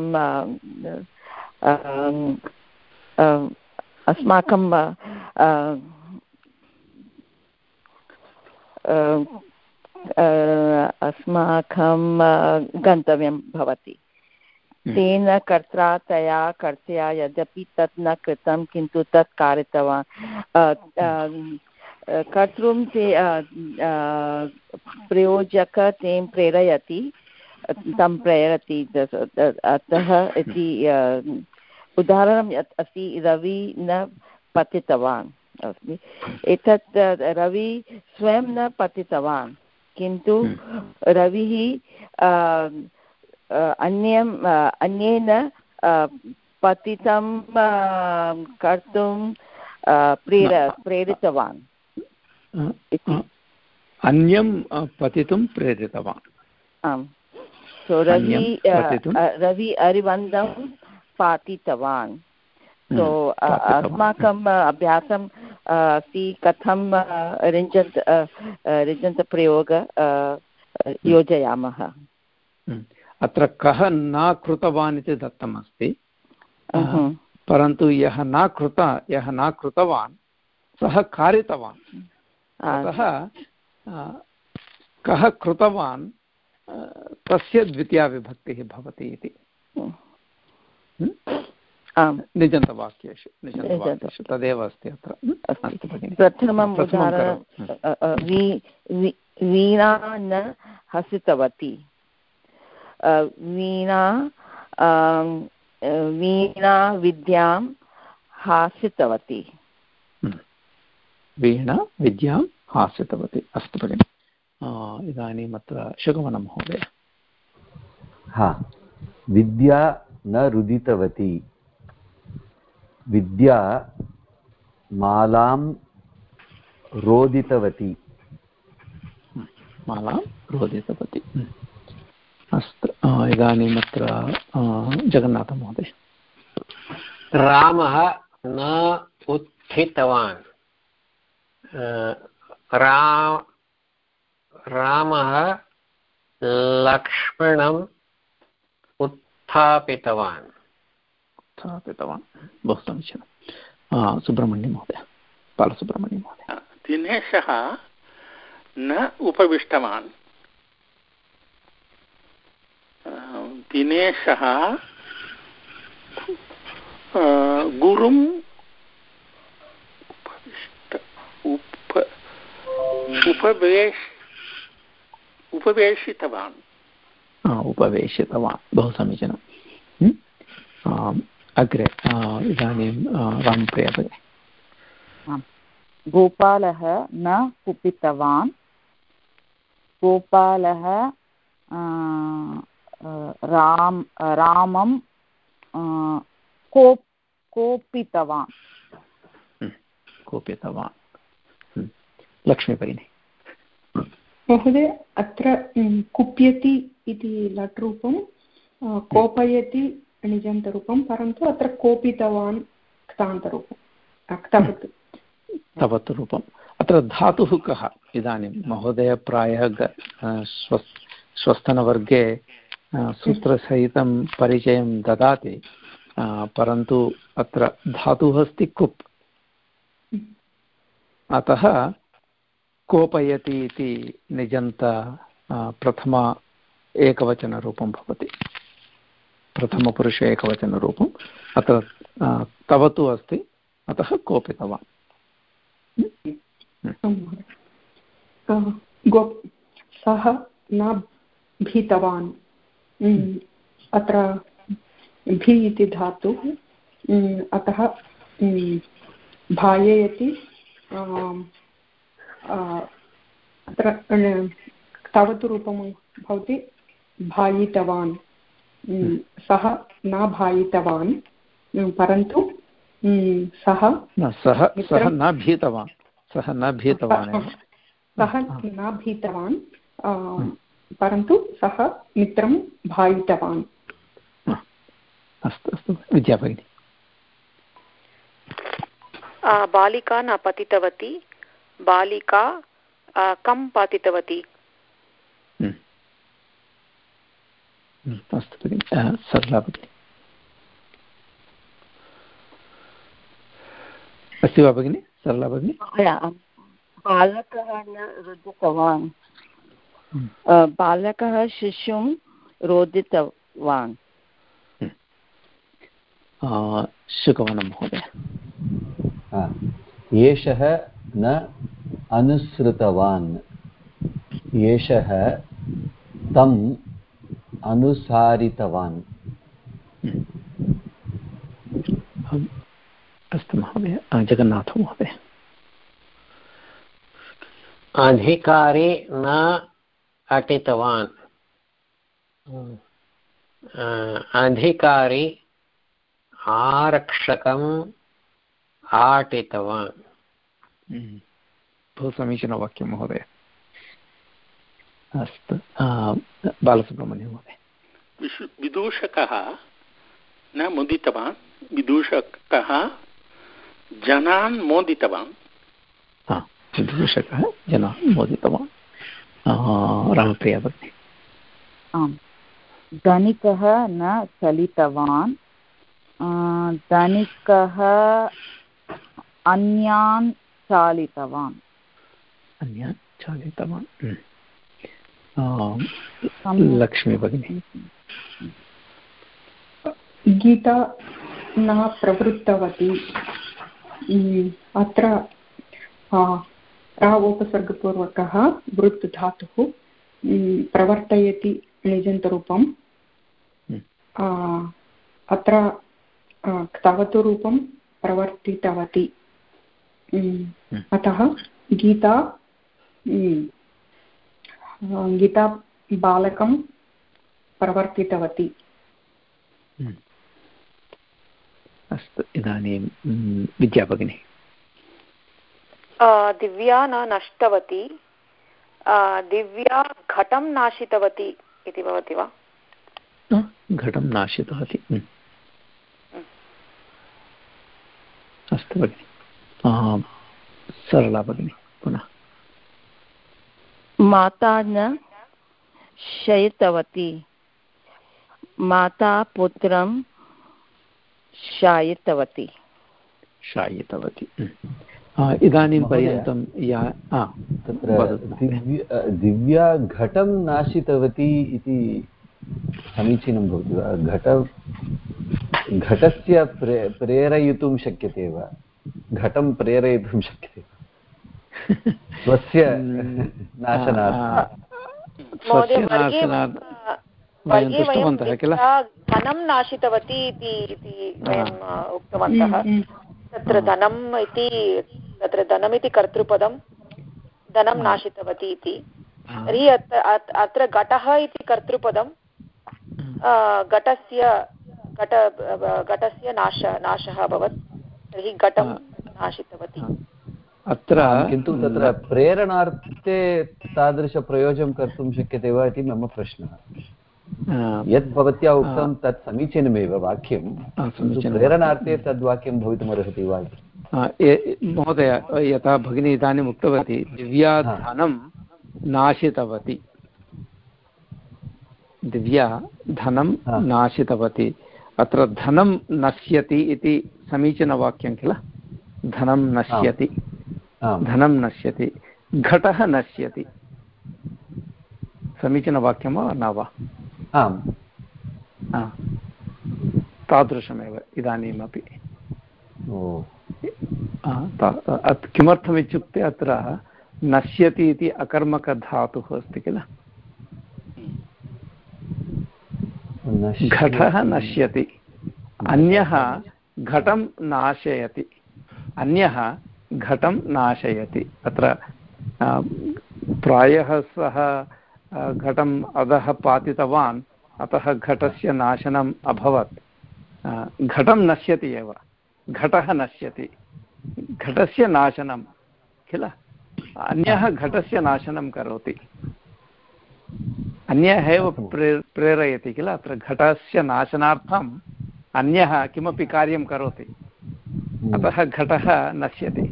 अस्माकं अस्माकं गन्तव्यं भवति। हम्म। तेन कर्त्रा तया कर्त्या यद्यपि तत् न कृतं किन्तु तत् कारितवान्। कर्तृं ते प्रयोजक तें प्रेरयति तं प्रेरति अतः इति उदाहरणम् अस्ति रवि न पतितवान् अस्ति। एतत् रवि स्वयं न पतितवान् किन्तु रविः अन्यम् अन्येन पतितं कर्तुं प्रेर प्रेरितवान्। अन्यं पतितुं प्रेरितवान्। आम्। सो रवि रवि अरिवन्दं पातितवान्। सो अस्माकम् अभ्यासं अस्ति कथं रिञ्जन्त् रिञ्जन्तप्रयोग योजयामः। अत्र कः न कृतवान् इति दत्तमस्ति। परन्तु यः न कृत यः न कृतवान् सः कारितवान्। अतः कः कृतवान् तस्य द्वितीया विभक्तिः भवति इति। निजन्तवाक्येषु निजन्तवाक्येषु तदेव अस्ति अत्र। प्रथमम् उदाहरणं वीणा न हसितवती। वीणा वीणा विद्यां हासितवती। वीणा विद्यां हासितवती अस्तु भगिनि। इदानीम् अत्र शुगमनं महोदय। हा विद्या न रुदितवती। विद्या मालां रोदितवती। मालां रोदितवती। अस्तु इदानीम् अत्र जगन्नाथमहोदय। रामः न उत्थितवान्। रा रामः लक्ष्मणम् उत्थापितवान्। उत्थापितवान्। बहु समीचीनं। सुब्रह्मण्यं महोदय। बालसुब्रह्मण्यं महोदय। दिनेशः न उपविष्टवान्। दिनेशः गुरुम् उप उपवेश उपवेशितवान्। उपवेशितवान् बहु समीचीनं अग्रे इदानीं रामप्रिया भगिनि गोपालः न कुपितवान् गोपालः राम रामं कोप् कोपितवान् कोपितवान् लक्ष्मीभगिनी महोदय अत्र कुप्यति इति लट् रूपं कोपयति निजन्तरूपं परन्तु अत्र कोपितवान् क्तान्तरूपं क्तवत्. तवत् रूपम्. अत्र धातुः कः? इदानीं महोदय प्रायः स्व श्वस्थनवर्गे सूत्रसहितं परिचयं ददाति परन्तु अत्र धातुः अस्ति कुप्. अतः कोपयति इति निजन्त प्रथम एकवचनरूपं भवति। प्रथमपुरुषे एकवचनरूपम् अत्र तवतु अस्ति अतः कोपितवान्। सः न भीतवान्। अत्र भी इति धातु अतः भाययति अत्र तावत् रूपं भवति भायितवान्। सः न भायितवान् परन्तु सः सः सः न भीतवान्। सः न भीतवान् सः न भीतवान् परन्तु सः मित्रं भायितवान्। अस्तु अस्तु विद्या भगिनि। बालिका न पतितवती। बालिका कं पातितवती? हम्म। हम्म, अस्तु भगिनि सरला भगिनि। अस्ति वा भगिनि? सरला भगिनि? बालकः न रुदितवान्। बालकः शिशुं रोदितवान्। शुकवनं महोदय। एषः न अनुसृतवान्। एषः तम् अनुसारितवान्। अस्तु महोदय जगन्नाथमहोदय अधिकारी न अटितवान्। अधिकारी आरक्षकम् आटितवान्। बहु समीचीनवाक्यं महोदय अस्तु बालसुब्रह्मण्यं महोदय विदूषकः न मुदितवान् विदूषकः जनान् मोदितवान् विदूषकः जनाः मोदितवान् रामप्रिया भगिनी आम् धनिकः न चलितवान् धनिकः अन्यान् चालितवान्। अन्यान् चालितवान्। लक्ष्मी भगिनी गीता न प्रवृत्तवती। अत्र रा उपसर्गपूर्वकः वृत् धातुः प्रवर्तयति निजन्तरूपम्। अत्र क्तवतु रूपं प्रवर्तितवती। अतः गीता गीता बालकं प्रवर्तितवती। अस्तु इदानीं विद्या भगिनी। दिव्या न नष्टवती दिव्या घटं नाशितवती इति भवति वा? घटं नाशितवती अस्तु भगिनि। सरला भगिनि पुनः। माता न शयितवती। माता पुत्रं शायितवती। शायितवती। इदानीं पर्यन्तं या तत्र दिव्या घटं नाशितवती इति समीचीनं भवति वा? घट घटस्य प्रे प्रेरयितुं शक्यते वा? घटं प्रेरयितुं शक्यते। स्वस्य नाशनार्थं। धनं नाशितवती इति वयम् उक्तवन्तः। तत्र धनम् इति तत्र धनमिति कर्तृपदं धनं नाशितवती इति। तर्हि अत्र घटः इति कर्तृपदं घटस्य घट घटस्य नाश नाशः अभवत्। तर्हि घटं नाशितवती। अत्र किन्तु तत्र प्रेरणार्थे तादृशप्रयोगं कर्तुं शक्यते वा इति मम प्रश्नः। यत् भवत्या उक्तं तत् समीचीनमेव वाक्यं। प्रेरणार्थे तद्वाक्यं भवितुमर्हति वा महोदय यथा भगिनी इदानीम् उक्तवती दिव्या धनं नाशितवती। दिव्या धनं नाशितवती। अत्र धनं नश्यति इति समीचीनवाक्यं किल? धनं नश्यति। धनं नश्यति। घटः नश्यति। समीचीनवाक्यं वा न वा? आम्। तादृशमेव इदानीमपि। किमर्थमित्युक्ते अत्र नश्यति इति अकर्मकधातुः अस्ति किल? घटः नश्यति। अन्यः घटं नाशयति। अन्यः घटं नाशयति। अत्र प्रायः सः घटम् अधः पातितवान् अतः घटस्य नाशनम् अभवत्। घटं नश्यति एव। घटः नश्यति। घटस्य नाशनं किल? अन्यः घटस्य नाशनं करोति। अन्यः एव प्रे प्रेरयति किल? अत्र घटस्य नाशनार्थम् अन्यः किमपि कार्यं करोति। अतः घटः नश्यति।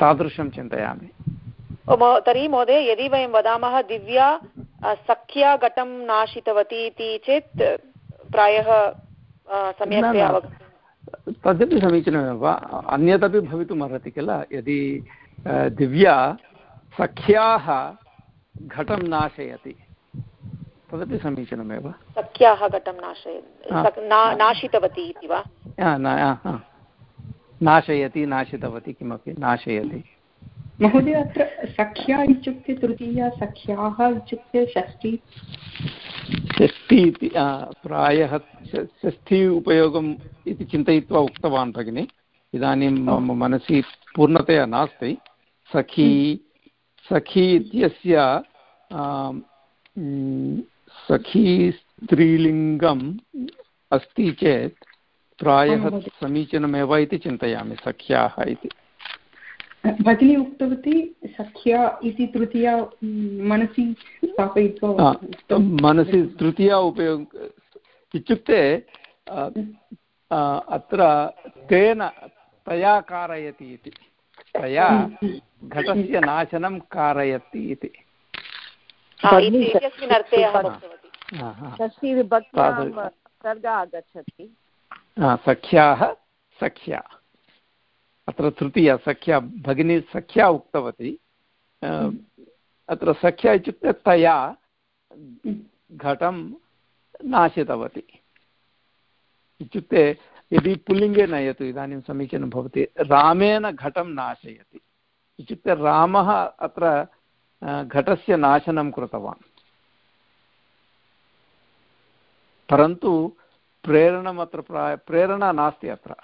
तादृशं चिन्तयामि। तर्हि महोदय यदि वयं वदामः दिव्या सख्या घटं नाशितवती इति चेत् प्रायः तदपि समीचीनमेव। अन्यदपि भवितुम् अर्हति किल? यदि दिव्या सख्याः घटं नाशयति। तदपि समीचीनमेव। सख्याः घटं नाशयति नाशितवती इति वा? नाशयति नाशितवती किमपि नाशयति। महोदय अत्र सख्या इत्युक्ते तृतीया सख्याः इत्युक्ते षष्ठी। षष्ठी इति प्रायः षष्ठी उपयोगम् इति चिन्तयित्वा उक्तवान् भगिनि। इदानीं मम मनसि पूर्णतया नास्ति। सखी सखी इत्यस्य सखी स्त्रीलिङ्गम् अस्ति चेत् प्रायः समीचीनमेव इति चिन्तयामि सख्याः इति। भगिनी उक्तवती सख्या इति तृतीया मनसि स्थापयित्वा मनसि तृतीया उपयोग इत्युक्ते अत्र तेन तया कारयति इति। तया घटस्य नाशनं कारयति इति सख्याः सख्या अत्र तृतीया सख्या भगिनी सख्या उक्तवती अत्र सख्या इत्युक्ते तया घटं नाशितवती इत्युक्ते यदि पुल्लिङ्गे नयतु इदानीं समीचीनं भवति, रामेण घटं नाशयति। इत्युक्ते रामः अत्र घटस्य नाशनं कृतवान्। परन्तु प्रेरणम् प्राय प्रेरणा नास्ति अत्र।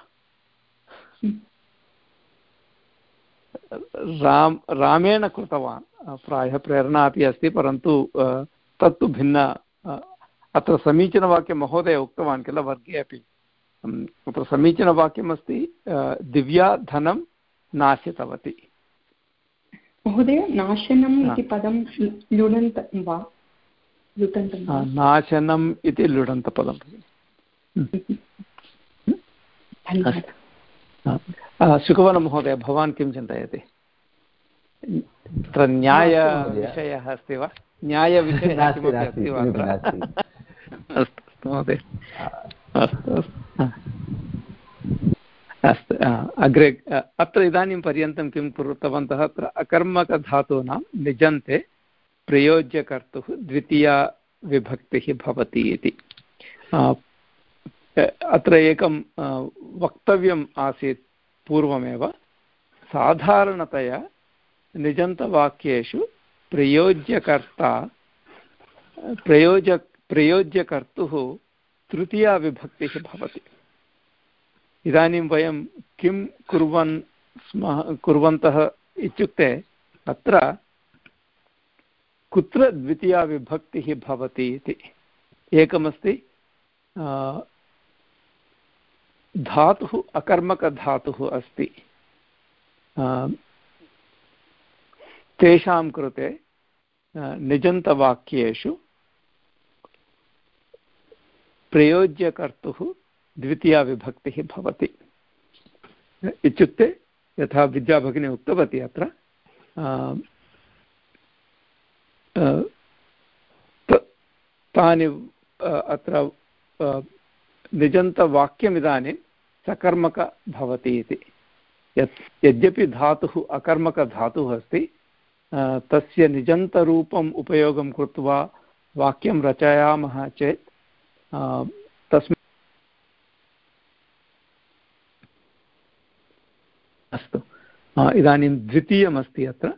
राम, रामेण कृतवान्। प्रायः प्रेरणा अपि अस्ति, परन्तु तत्तु भिन्न अत्र समीचीनवाक्यं महोदय उक्तवान् किल, वर्गे अपि। अत्र समीचीनवाक्यमस्ति दिव्या धनं नाशितवती महोदय नाशनम् इति पदं लुडन्त वा? नाशनम् इति लुडन्तपदं। सुखवनमहोदय भवान् किं चिन्तयति? तत्र न्यायविषयः अस्ति वा? न्यायविषयः अस्ति वा अस्तु महोदय। अस्तु अस्तु। अग्रे अत्र इदानीं पर्यन्तं किं कृतवन्तः अत्र अकर्मकधातूनां निजन्ते प्रयोज्यकर्तुः द्वितीया विभक्तिः भवति इति। अत्र एकं वक्तव्यम् आसीत् पूर्वमेव। साधारणतया निजन्तवाक्येषु प्रयोज्यकर्ता प्रयोज प्रयोज्यकर्तुः तृतीया विभक्तिः भवति। इदानीं वयं किं कुर्वन् स्मः, कुर्वन्तः इत्युक्ते अत्र कुत्र द्वितीया विभक्तिः भवति इति। एकमस्ति धातुः, अकर्मकधातुः अस्ति। तेषां कृते निजन्तवाक्येषु प्रयोज्यकर्तुः द्वितीया विभक्तिः भवति। इत्युक्ते यथा विद्याभगिनी उक्तवती अत्र तानि अत्र निजन्तवाक्यमिदानीं सकर्मक भवति इति। यत्, यद्यपि धातुः अकर्मकधातुः अस्ति तस्य निजन्तरूपम् उपयोगं कृत्वा वाक्यं रचयामः चेत् तस्मिन् अस्तु। इदानीं द्वितीयमस्ति अत्र।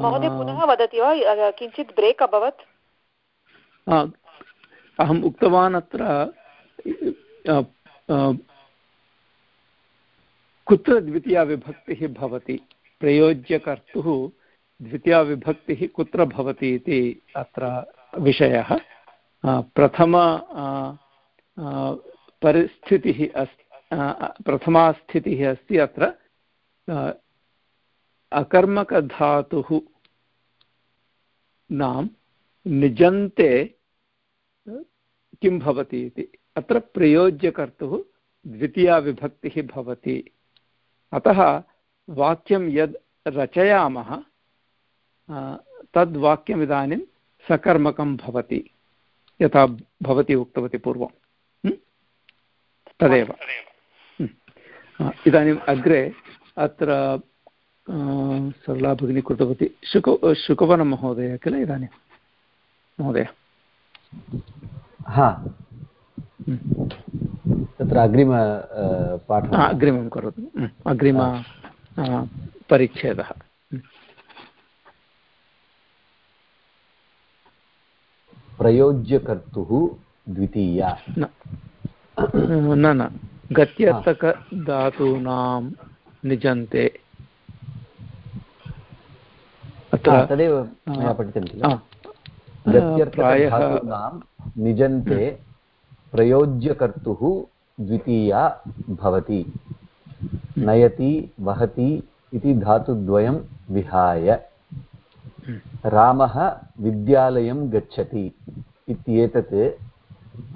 महोदय पुनः वदति वा? किञ्चित् ब्रेक् अभवत्? अहम् उक्तवान् अत्र कुत्र द्वितीया विभक्तिः भवति? प्रयोज्यकर्तुः द्वितीया विभक्तिः कुत्र भवति इति अत्र विषयः। प्रथम परिस्थितिः अस् प्रथमा स्थितिः अस्ति अत्र अकर्मकधातुः नाम निजन्ते किं भवति इति अत्र प्रयोज्यकर्तुः द्वितीया विभक्तिः भवति अतः वाक्यं यद् रचयामः तद्वाक्यम् इदानीं सकर्मकं भवति यथा भवती उक्तवती पूर्वं। तदेव। इदानीम् अग्रे अत्र सरला भगिनी कृतवती शुक शुकवनमहोदय किल इदानीं? महोदय। हा। तत्र अग्रिम पाठः। अग्रिमं करोतु। अग्रिम परिच्छेदः। प्रयोज्यकर्तुः द्वितीया। न न गत्यर्थकधातूनां निजन्ते। तदेव मया पठितं किल गत्यर्थकधातूनां निजन्ते प्रयोज्यकर्तुः द्वितीया भवति। नयति वहति इति धातुद्वयं विहाय। रामः विद्यालयं गच्छति इत्येतत्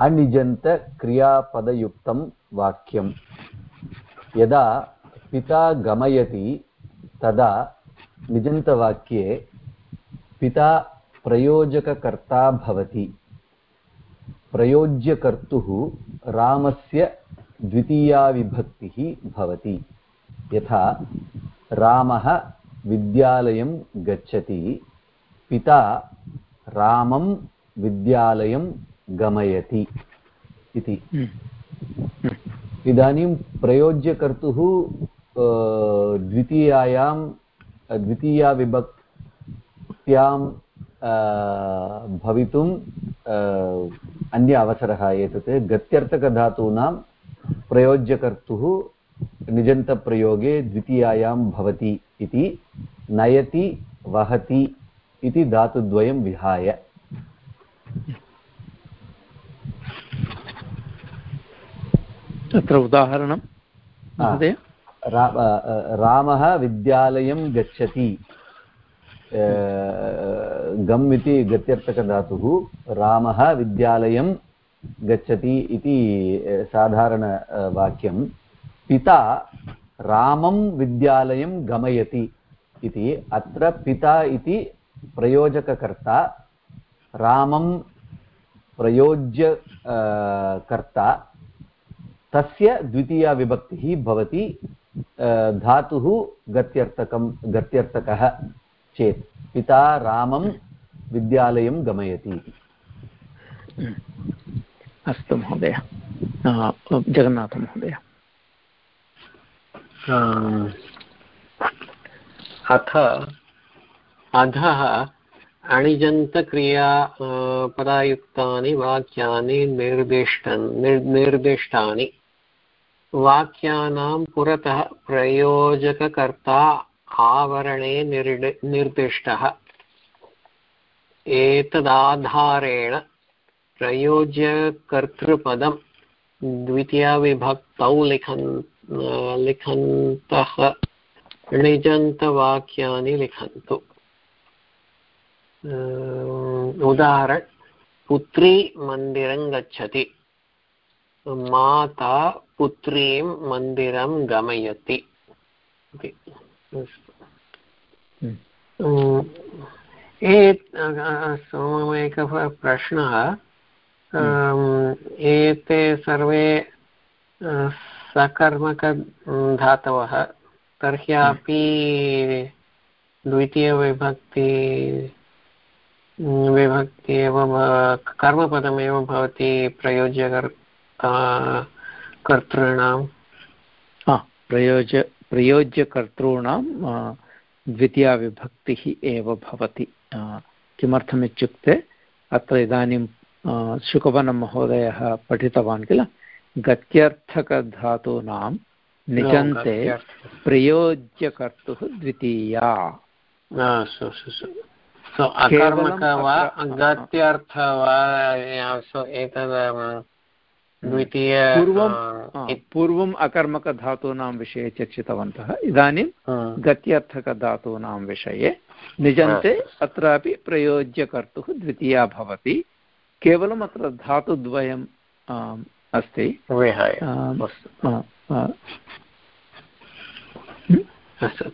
अनिजन्तक्रियापदयुक्तं वाक्यं यदा पिता गमयति, तदा निजन्तवाक्ये पिता प्रयोजककर्ता भवति। प्रयोज्यकर्तुः रामस्य द्वितीया विभक्तिः भवति। यथा रामः विद्यालयं गच्छति। पिता रामं विद्यालयं गमयति इति। इदानीं प्रयोज्यकर्तुः द्वितीयायां, द्वितीयाविभक्त्यां भवितुम् अन्य अवसरः एतत्। गत्यर्थकधातूनां प्रयोज्यकर्तुः निजन्तप्रयोगे द्वितीयायां भवति। इति नयति वहति इति धातुद्वयं विहाय। तत्र उदाहरणं महोदय। रामः विद्यालयं गच्छति। गम् इति गत्यर्थकधातुः रामः विद्यालयं गच्छति इति साधारणवाक्यं पिता रामं विद्यालयं गमयति इति अत्र पिता इति प्रयोजककर्ता, रामं प्रयोज्य कर्ता, तस्य द्वितीया विभक्तिः भवति धातुः गत्यर्थकं, गत्यर्थकः चेत् पिता रामं विद्यालयं गमयति। अस्तु महोदय जगन्नाथमहोदय। अथ अधः अणिजन्तक्रिया पदायुक्तानि, वाक्यानि निर्दिष्ट निर्दिष्टानि। वाक्यानां पुरतः प्रयोजककर्ता आवरणे निर्दिष्टः। एतदाधारेण प्रयोज्यकर्तृपदं द्वितीयाविभक्तौ लिखन्। लिखन्तः णिजन्तवाक्यानि लिखन्तु। उदाहरण पुत्री मन्दिरं गच्छति। माता पुत्रीं मन्दिरं गमयति। एकः प्रश्नः। एते सर्वे सकर्मकधातवः तर्ह्यापि द्वितीयविभक्ति विभक्ति एव कर्मपदमेव भवति प्रयोज्यकर्ता कर्तॄणां। प्रयोज्य प्रयोज्यकर्तॄणां द्वितीया विभक्तिः एव भवति। किमर्थमित्युक्ते अत्र इदानीं शुकवनमहोदयः पठितवान् किल? गत्यर्थकधातूनां निजन्ते प्रयोज्यकर्तुः द्वितीया। अकर्मक वा गत्यर्थ वा एतद् द्वितीय पूर्वं पूर्वम् अकर्मकधातूनां विषये चर्चितवन्तः। इदानीं गत्यर्थकधातूनां विषये निजन्ते अत्रापि प्रयोज्यकर्तुः द्वितीया भवति। केवलम् अत्र धातुद्वयम् अस्ति।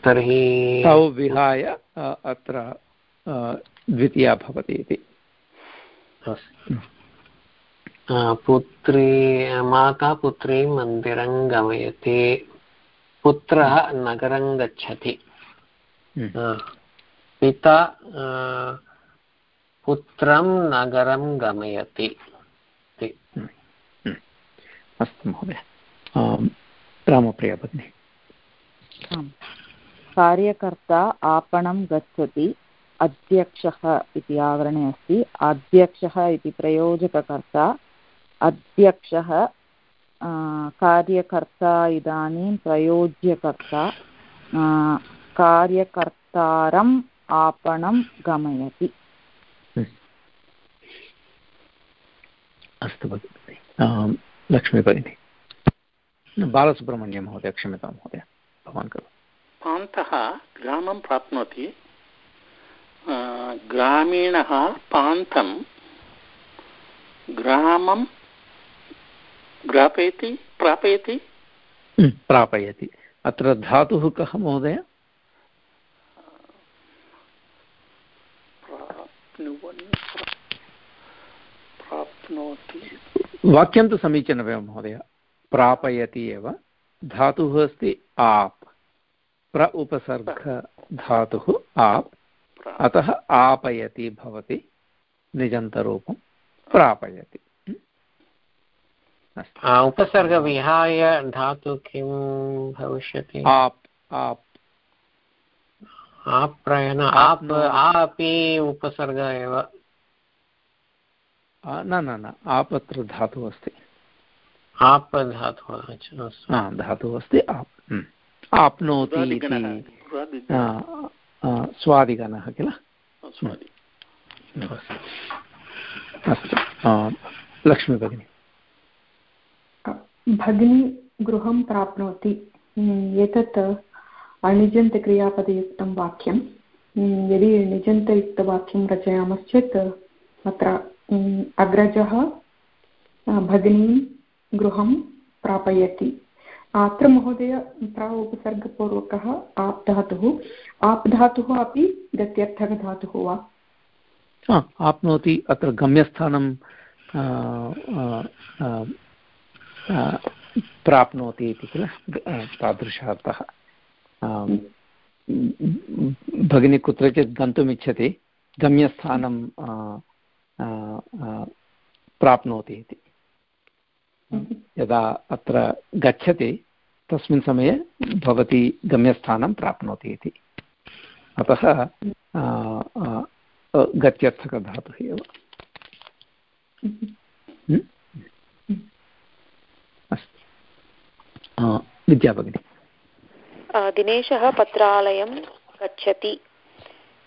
तर्हि तौ विहाय अत्र द्वितीया भवति इति। पुत्री माता पुत्री मन्दिरं गमयति। पुत्रः नगरं गच्छति। पिता पुत्रं नगरं गमयति। अस्तु महोदय। रामप्रिया भगिनि। कार्यकर्ता आपणं गच्छति अध्यक्षः इति आवरणे अस्ति अध्यक्षः इति प्रयोजककर्ता अध्यक्षः कार्यकर्ता इदानीं प्रयोज्यकर्ता कार्यकर्तारम् आपणं गमयति। अस्तु भगिनि। लक्ष्मीपरिधि बालसुब्रह्मण्यं महोदय क्षम्यतां महोदय भवान् खलु। पान्तः ग्रामं प्राप्नोति। ग्रामीणः पान्तं ग्रामं ग्रापयति प्रापयति? प्रापयति। अत्र धातुः कः महोदय? प्राप्नुवन् प्राप्नोति। वाक्यं तु समीचीनमेव महोदय। प्रापयति एव। धातुः अस्ति आप्। प्र उपसर्गधातुः आप्। अतः आपयति भवति। निजन्तरूपं प्रापयति। उपसर्गविहाय धातु किं भविष्यति? आप् आप्। आप् आ अपि उपसर्ग एव। न न न आप् अत्र धातुः अस्ति। आप् धातुः धातुः अस्ति आप् आप्नोति स्वादिगणः किल? अस्तु लक्ष्मी भगिनी। भगिनी गृहं प्राप्नोति। एतत् अणिजन्तक्रियापदयुक्तं वाक्यं यदि निजन्तयुक्तवाक्यं रचयामश्चेत् अत्र अग्रजः भगिनीं गृहं प्रापयति। अत्र महोदय प्रा उपसर्गपूर्वकः आप् धातुः। आप् धातुः अपि गत्यर्थकधातुः वा? आप्नोति। अत्र गम्यस्थानं प्राप्नोति इति किल? तादृशार्थः। भगिनी कुत्रचित् गन्तुम् इच्छति गम्यस्थानं प्राप्नोति इति। यदा अत्र गच्छति तस्मिन् समये भवती गम्यस्थानं प्राप्नोति इति। अतः गत्यर्थकधातुः एव। अस्तु। विद्या भगिनी। दिनेशः पत्रालयं गच्छति।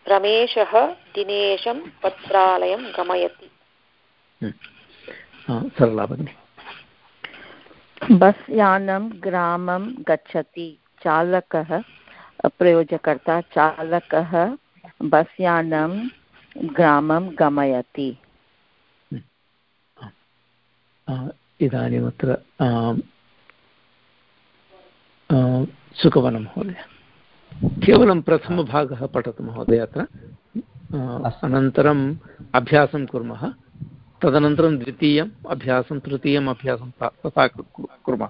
रमेशः दिनेशं पत्रालयं गमयति। सरला भगिनि बस् यानं ग्रामं गच्छति। चालकः प्रयोजकर्ता चालकः बस् यानं ग्रामं गमयति। इदानीमत्र सुखवनमहोदय केवलं प्रथमभागः पठतु महोदय अत्र. अनन्तरम् अभ्यासं कुर्मः. तदनन्तरं द्वितीयम् अभ्यासं तृतीयम् अभ्यासं तथा कुर्मः.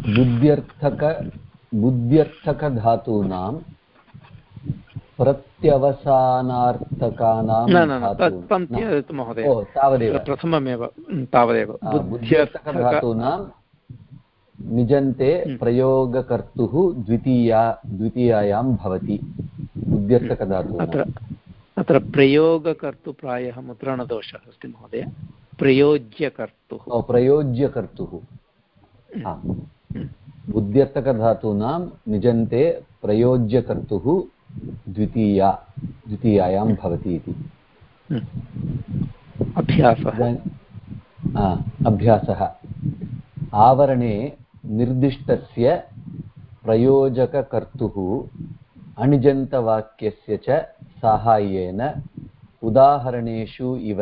बुद्ध्यर्थक बुद्ध्यर्थकधातूनां प्रत्यवसानार्थकानां महोदय. तावदेव. प्रथममेव तावदेव. बुद्ध्यर्थकधातूनां निजन्ते प्रयोगकर्तुः द्वितीया द्वितीयायां भवति। बुद्ध्यर्थकधातुः अत्र अत्र प्रयोगकर्तु प्रायः मुद्रणदोषः अस्ति महोदय। प्रयोज्यकर्तुः। प्रयोज्यकर्तुः। बुद्ध्यर्थकधातूनां निजन्ते प्रयोज्यकर्तुः द्वितीया द्वितीयायां भवति इति। अभ्यासः। अभ्यासः। आवरणे निर्दिष्टस्य प्रयोजककर्तुः अणिजन्तवाक्यस्य च साहाय्येन उदाहरणेषु इव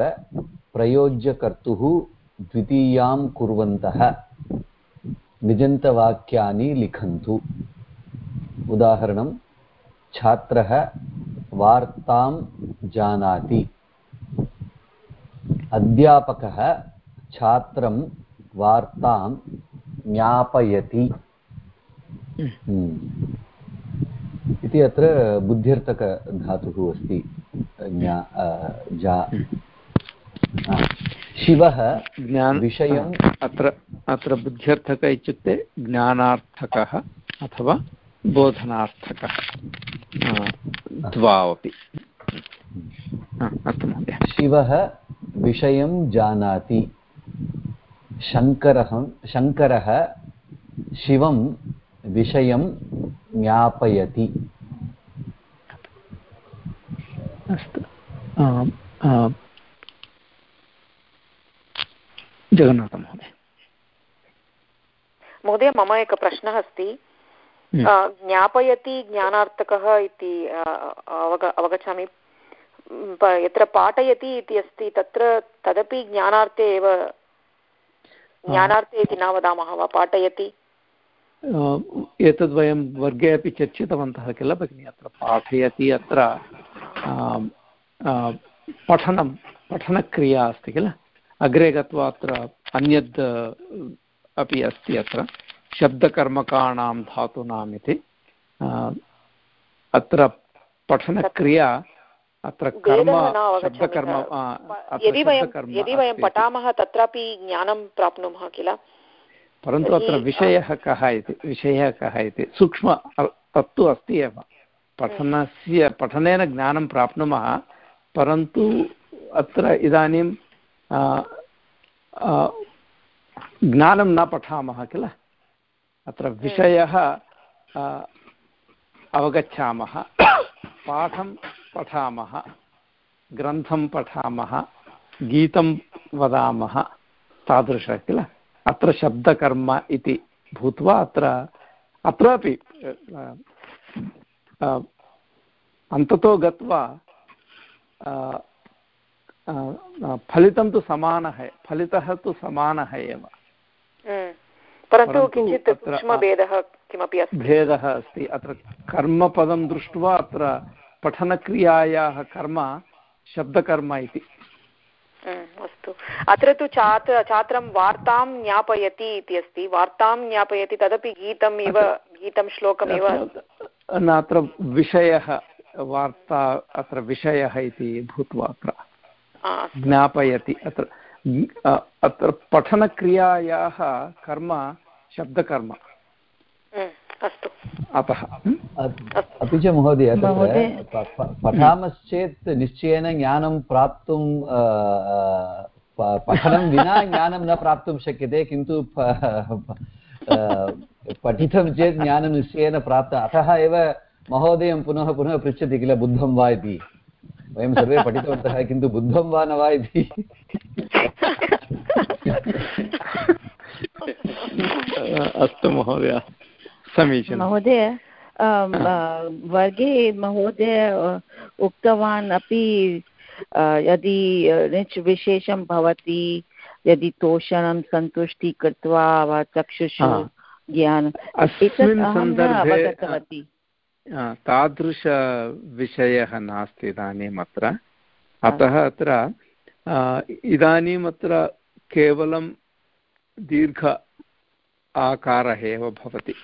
प्रयोज्यकर्तुः द्वितीयां कुर्वन्तः निजन्तवाक्यानि लिखन्तु। उदाहरणं, छात्रः वार्तां जानाति। अध्यापकः छात्रं वार्तां ज्ञापयति। हम्म। इति अत्र बुद्ध्यर्थकधातुः अस्ति ज्ञा जा। शिवः ज्ञान विषयम् अत्र अत्र बुद्ध्यर्थक इत्युक्ते ज्ञानार्थकः अथवा बोधनार्थकः द्वावपि। अस्तु महोदय। शिवः विषयं जानाति। शङ्करः शङ्करः शिवं विषयं ज्ञापयति। अस्तु। जगन्नाथमहोदय महोदय। मम एकः प्रश्नः अस्ति। हम्म। ज्ञापयति ज्ञानार्थकः इति अवग अवगच्छामि। यत्र पाठयति इति अस्ति तत्र तदपि ज्ञानार्थे एव ज्ञानार्थे इति न वदामः वा पाठयति? एतद् वयं वर्गे अपि चर्चितवन्तः किल भगिनि अत्र? पाठयति अत्र पठनं पठनक्रिया अस्ति किल? अग्रे गत्वा अत्र अन्यद् अपि अस्ति अत्र शब्दकर्मकाणां धातूनाम् इति। अत्र पठनक्रिया अत्र कर्म शब्दकर्म यदि वयं यदि वयं पठामः तत्रापि ज्ञानं प्राप्नुमः किल? परन्तु अत्र विषयः कः इति विषयः कः इति सूक्ष्म तत्तु अस्ति एव। पठनस्य पठनेन ज्ञानं प्राप्नुमः परन्तु अत्र इदानीं ज्ञानं न पठामः किल? अत्र विषयः अवगच्छामः। पाठं पठामः। ग्रन्थं पठामः गीतं वदामः तादृश किल? अत्र शब्दकर्म इति भूत्वा अत्र अत्रापि अन्ततो गत्वा फलितं तु समानः फलितः तु समानः एव। परन्तु किञ्चित् सूक्ष्मभेदः किमपि भेदः अस्ति। अत्र कर्मपदं दृष्ट्वा अत्र पठनक्रियायाः कर्म शब्दकर्म इति। अस्तु। अत्र तु छात्र छात्रं वार्तां ज्ञापयति इति अस्ति। वार्तां ज्ञापयति तदपि गीतम् एव गीतं श्लोकमेव। न अत्र विषयः वार्ता अत्र विषयः इति भूत्वा अत्र ज्ञापयति। अत्र अत्र पठनक्रियायाः कर्म शब्दकर्म। अस्तु। अतः अपि च महोदय पठामश्चेत् निश्चयेन ज्ञानं प्राप्तुं पठनं विना ज्ञानं न प्राप्तुं शक्यते किन्तु पठितं चेत् ज्ञानं निश्चयेन प्राप्त। अतः एव महोदयं पुनः पुनः पृच्छति किल बुद्धं वा इति। वयं सर्वे पठितवन्तः किन्तु बुद्धं वा न वा इति। अस्तु महोदय। समीचीनं महोदय वर्गे महोदय उक्तवान् अपि यदि निच् विशेषं भवति यदि तोषणं सन्तुष्टि कृत्वा वा चक्षुषु ज्ञान। अवगतवती। तादृशविषयः नास्ति इदानीम् अत्र। अतः अत्र इदानीम् अत्र केवलं दीर्घ आकारः एव भवति।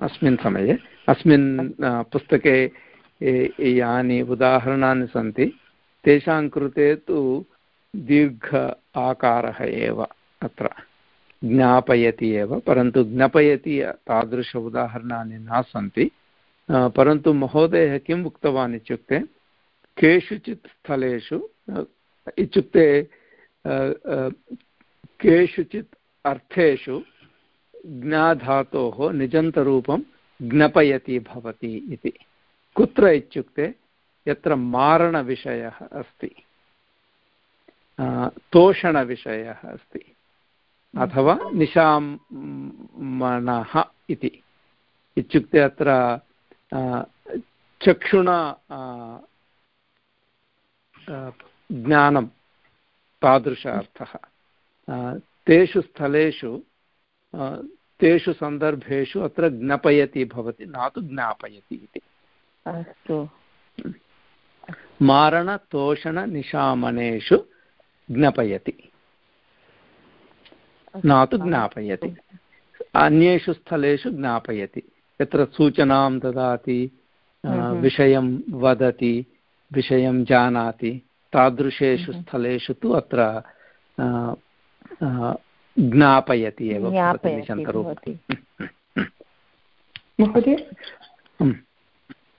अस्मिन् समये। अस्मिन् पुस्तके यानि उदाहरणानि सन्ति। तेषां कृते तु दीर्घ आकारः एव अत्र। ज्ञापयति एव, परन्तु ज्ञापयति तादृश उदाहरणानि न सन्ति। परन्तु महोदयः किम् उक्तवान् इत्युक्ते, केषुचित् स्थलेषु इत्युक्ते केषुचित् अर्थेषु ज्ञाधातोः निजन्तरूपं ज्ञपयति भवति इति। कुत्र इत्युक्ते यत्र मारणविषयः अस्ति तोषणविषयः अस्ति, अथवा निशामनः इति। इत्युक्ते अत्र चक्षुणा ज्ञानं तादृश अर्थः तेषु स्थलेषु तेषु सन्दर्भेषु अत्र ज्ञापयति भवति न तु ज्ञापयति इति। अस्तु। मारणतोषणनिशामनेषु ज्ञापयति। न तु ज्ञापयति। अन्येषु स्थलेषु ज्ञापयति। यत्र सूचनां ददाति विषयं वदति विषयं जानाति तादृशेषु स्थलेषु तु अत्र ज्ञापयति एव महोदय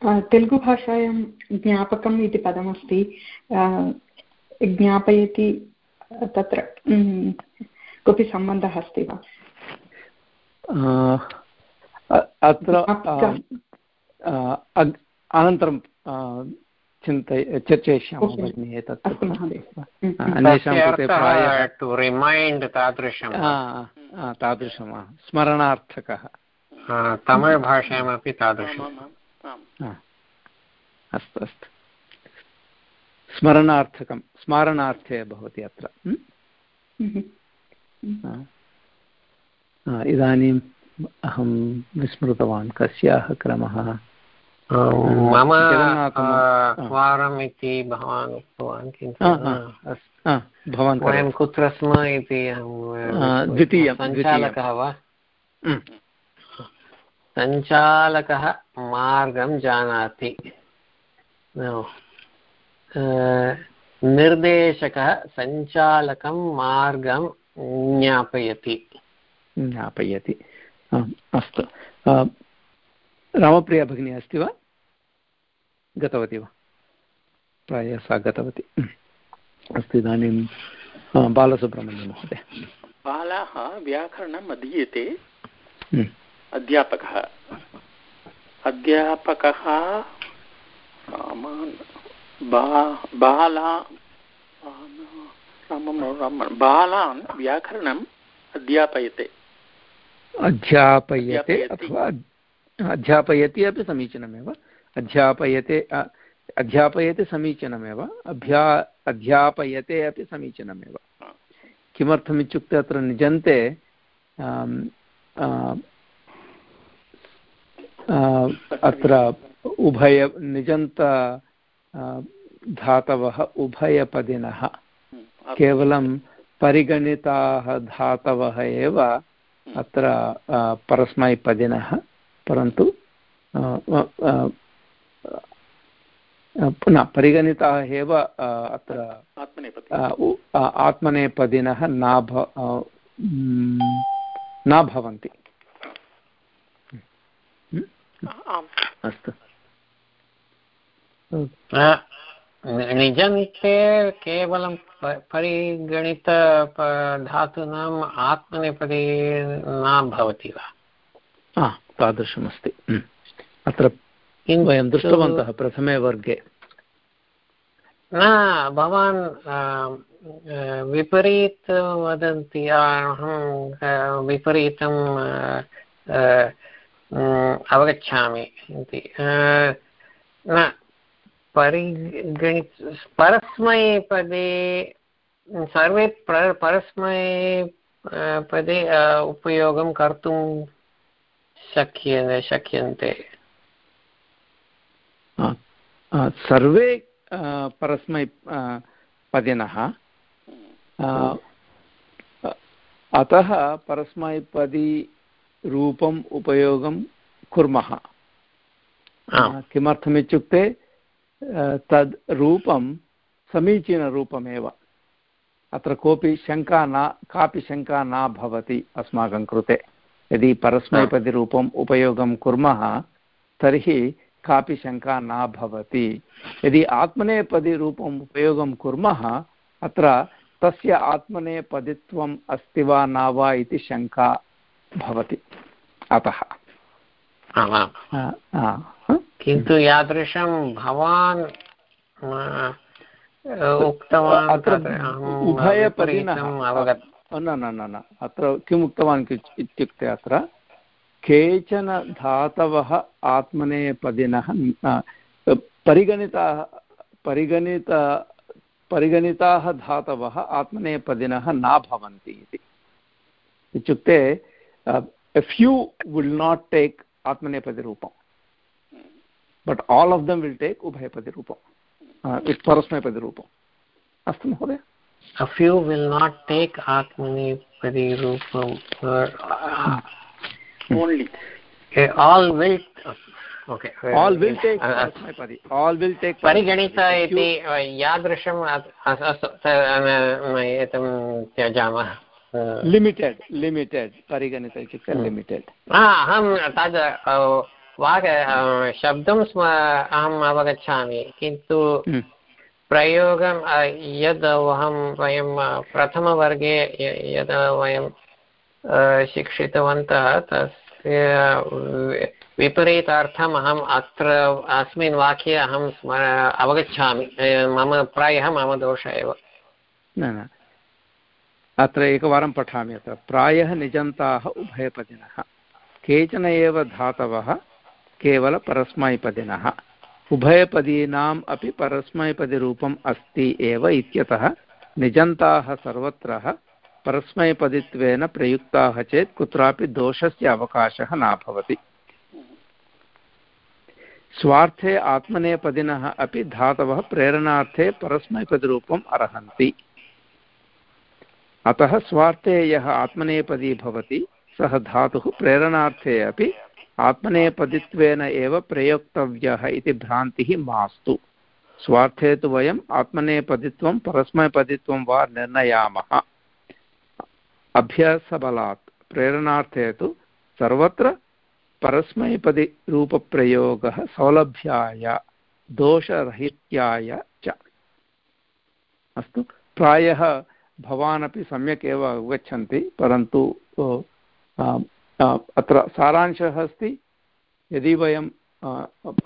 तेलुगुभाषायां ज्ञापकम् इति पदमस्ति। ज्ञापयति तत्र कोऽपि सम्बन्धः अस्ति वा? अत्र अनन्तरं चिन्तय चर्चयिष्यामः भगिनि एतत् अन्येषां कृते प्रायः तादृशं तादृशं स्मरणार्थकः। तमिळ् भाषायामपि तादृशम्। अस्तु अस्तु। स्मरणार्थकं स्मारणार्थे भवति अत्र। इदानीं अहं विस्मृतवान्। कस्याः क्रमः? मम वारम् इति भवान् उक्तवान् किन्तु भवान् वयं कुत्र स्म इति द्वितीयं सञ्चालकः वा? सञ्चालकः मार्गं जानाति। निर्देशकः सञ्चालकं मार्गं ज्ञापयति। ज्ञापयति। अस्तु। रामप्रिया भगिनी अस्ति वा? गतवती वा? प्रायः सा गतवती। अस्तु इदानीं बालसुब्रह्मण्यमहोदय बालाः व्याकरणम् अधीयते। अध्यापकः। अध्यापकः बाला बालान् व्याकरणम् अध्यापयते। अध्यापयते अथवा अध्यापयति अपि समीचीनमेव। अध्यापयते अध्यापयते समीचीनमेव, अभ्या, अध्यापयते अपि समीचीनमेव। किमर्थमित्युक्ते अत्र निजन्ते अत्र उभय, निजन्त धातवः उभयपदिनः। केवलं परिगणिताः धातवः एव अत्र परस्मैपदिनः, परन्तु पुनः परिगणिताः एव अत्र आत्मनेपदिनः न न भवन्ति। अस्तु। निजन्ते केवलं परिगणित धातूनाम् आत्मनेपदे न भवति वा? तादृशमस्ति। अत्र वयं दृष्टवन्तः प्रथमे वर्गे। न, भवान् विपरीत वदन्ति, अहं विपरीतं अवगच्छामि इति. न परिगणित परस्मैपदे, सर्वे परस्मै पदे उपयोगं कर्तुं शक्य, शक्यन्ते. सर्वे परस्मै पदिनः। अतः परस्मैपदी रूपम् उपयोगं कुर्मः। किमर्थमित्युक्ते तद् रूपं समीचीनरूपमेव। अत्र कोऽपि शङ्का न कापि शङ्का न भवति अस्माकं कृते। यदि परस्मैपदिरूपम् उपयोगं कुर्मः तर्हि कापि शङ्का न भवति। यदि आत्मनेपदिरूपम् उपयोगं कुर्मः अत्र तस्य आत्मनेपदित्वम् अस्ति वा न वा इति शङ्का भवति। अतः। किन्तु यादृशं भवान् उक्तवान् उभयपदिनः न न न न अत्र किम् उक्तवान् इत्युक्ते अत्र? केचन धातवः आत्मनेपदिनः परिगणिताः परिगणित परिगणिताः धातवः आत्मनेपदिनः न भवन्ति इति। इत्युक्ते few will not take आत्मनेपदिरूपम्। But all of them will take उभयपदिरूपम्। It परस्मैपदिरूपम्। अस्तु महोदय। A few will not take Atmanepadi Rupam. Only. Okay, all will okay. All will take parasmapadi all will take परिगणित इति यादृशम् एतं त्यजामः लिमिटेड् लिमिटेड् परिगणित इत्युक्ते limited अहं तद् वाक् शब्दं स्म अहम् अवगच्छामि किन्तु प्रयोगं यद् अहं वयं प्रथमवर्गे यद् वयं शिक्षितवन्तः, तस्य विपरीतार्थम् अहम् अत्र, अस्मिन् वाक्ये अहं स्मर अवगच्छामि। मम प्रायः मम दोषः एव। न न। अत्र एकवारं पठामि अत्र। प्रायः निजन्ताः उभयपदिनः। केचन एव धातवः केवलपरस्मैपदिनः उभयपदीनाम् अपि परस्मैपदिरूपम् अस्ति एव इत्यतः निजन्ताः सर्वत्र परस्मैपदित्वेन प्रयुक्ताः चेत् कुत्रापि दोषस्य अवकाशः न भवति स्वार्थे आत्मनेपदिनः अपि धातवः प्रेरणार्थे परस्मैपदिरूपम् अर्हन्ति। अतः स्वार्थे यः आत्मनेपदी भवति, सः धातुः प्रेरणार्थे अपि आत्मनेपदित्वेन एव प्रयोक्तव्यः इति भ्रान्तिः मास्तु। स्वार्थे तु वयम् आत्मनेपदित्वं, परस्मैपदित्वं वा निर्णयामः। अभ्यासबलात् प्रेरणार्थे तु सर्वत्र परस्मैपदिरूपप्रयोगः सौलभ्याय, दोषरहित्याय च। अस्तु, प्रायः भवान् अपि सम्यक् एव अवगच्छन्ति परन्तु अत्र सारांशः अस्ति, यदि वयं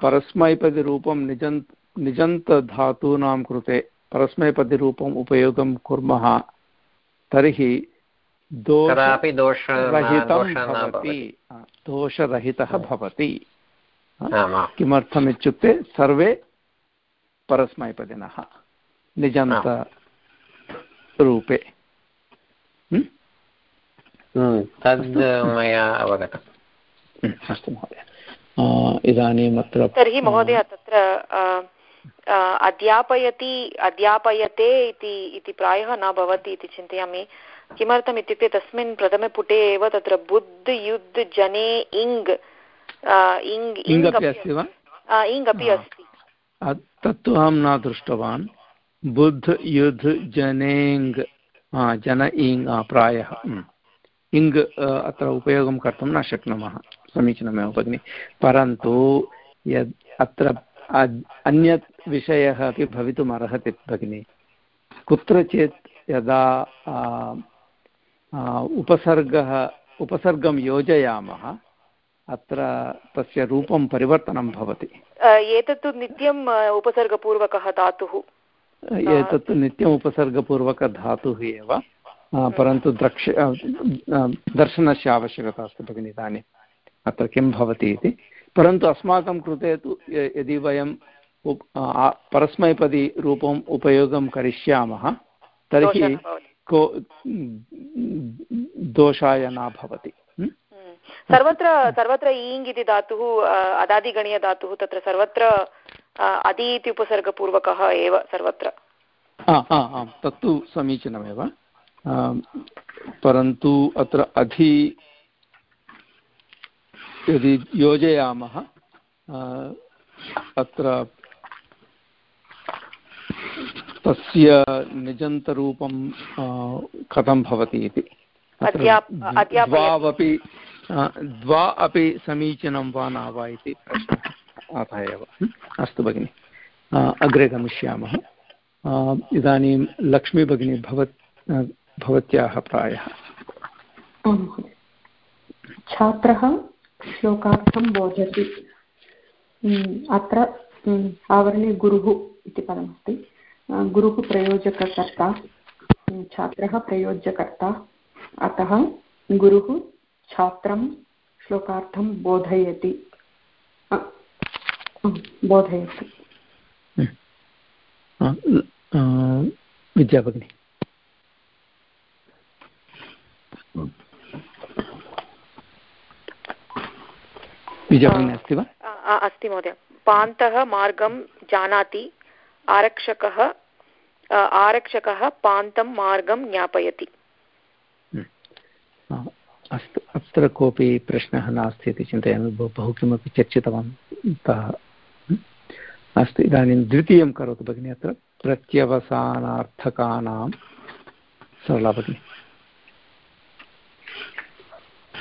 परस्मैपदिरूपं निजन्त निजन्तधातूनां कृते परस्मैपदिरूपम् उपयोगं कुर्मः, तर्हि कदापि दोषरहितः भवति। किमर्थमित्युक्ते सर्वे परस्मैपदिनः निजन्तरूपे तद् मया अवगतम् अस्तु महोदय। इदानीम् अत्र तर्हि महोदय तत्र अध्यापयति अध्यापयते इति प्रायः न भवति इति चिन्तयामि। किमर्थम् इत्युक्ते तस्मिन् प्रथमे पुटे एव तत्र बुद्ध युद्ध जने इङ् इङ् इङ् अपि अस्ति वा? इङ् अपि अस्ति। तत्तु अहं न दृष्टवान्। बुद्ध युद्ध जनेङ् जन इङ् प्रायः। इङ् अत्र उपयोगं कर्तुं न शक्नुमः। समीचीनमेव भगिनि। परन्तु यद् अत्र अन्यत् विषयः अपि भवितुम् अर्हति भगिनि। कुत्रचित् यदा उपसर्गः उपसर्गं योजयामः अत्र तस्य रूपं परिवर्तनं भवति। एतत्तु नित्यम् उपसर्गपूर्वकः धातुः। एतत्तु नित्यम् उपसर्गपूर्वकधातुः एव। परन्तु द्रक्ष दर्शनस्य आवश्यकता अस्ति भगिनि इदानीम् अत्र किं भवति इति। परन्तु अस्माकं कृते तु यदि वयं परस्मैपदी रूपम् उपयोगं करिष्यामः तर्हि को दोषाय न भवति। सर्वत्र सर्वत्र ईङ् इति धातुः अदादिगणीयधातुः तत्र सर्वत्र अदि इति उपसर्गपूर्वकः एव सर्वत्र। आम् तत्तु समीचीनमेव। परन्तु अत्र अधि यदि योजयामः अत्र तस्य निजन्तरूपं कथं भवति इति? द्वावपि द्वा अपि समीचीनं वा न वा इति प्रश्नः अतः एव। अस्तु भगिनि। अग्रे गमिष्यामः। इदानीं लक्ष्मी भगिनी भवत् भवत्याः प्रायः। छात्रः श्लोकार्थं बोधति। अत्र आवरणे गुरुः इति पदमस्ति। गुरुः प्रयोजककर्ता छात्रः प्रयोज्यकर्ता अतः गुरुः छात्रं श्लोकार्थं बोधयति। बोधयति। विद्या भगिनी। विजयभगिनी अस्ति वा? अस्ति महोदय। पान्तः मार्गं जानाति आरक्षकः आरक्षकः पान्तं मार्गं ज्ञापयति। हम्म। अस्तु अत्र कोऽपि प्रश्नः नास्ति इति चिन्तयामि बहु किमपि चर्चितवन्तः हम्म। अस्तु इदानीं द्वितीयं करोतु भगिनि अत्र। प्रत्यवसानार्थकानां सरला भगिनि।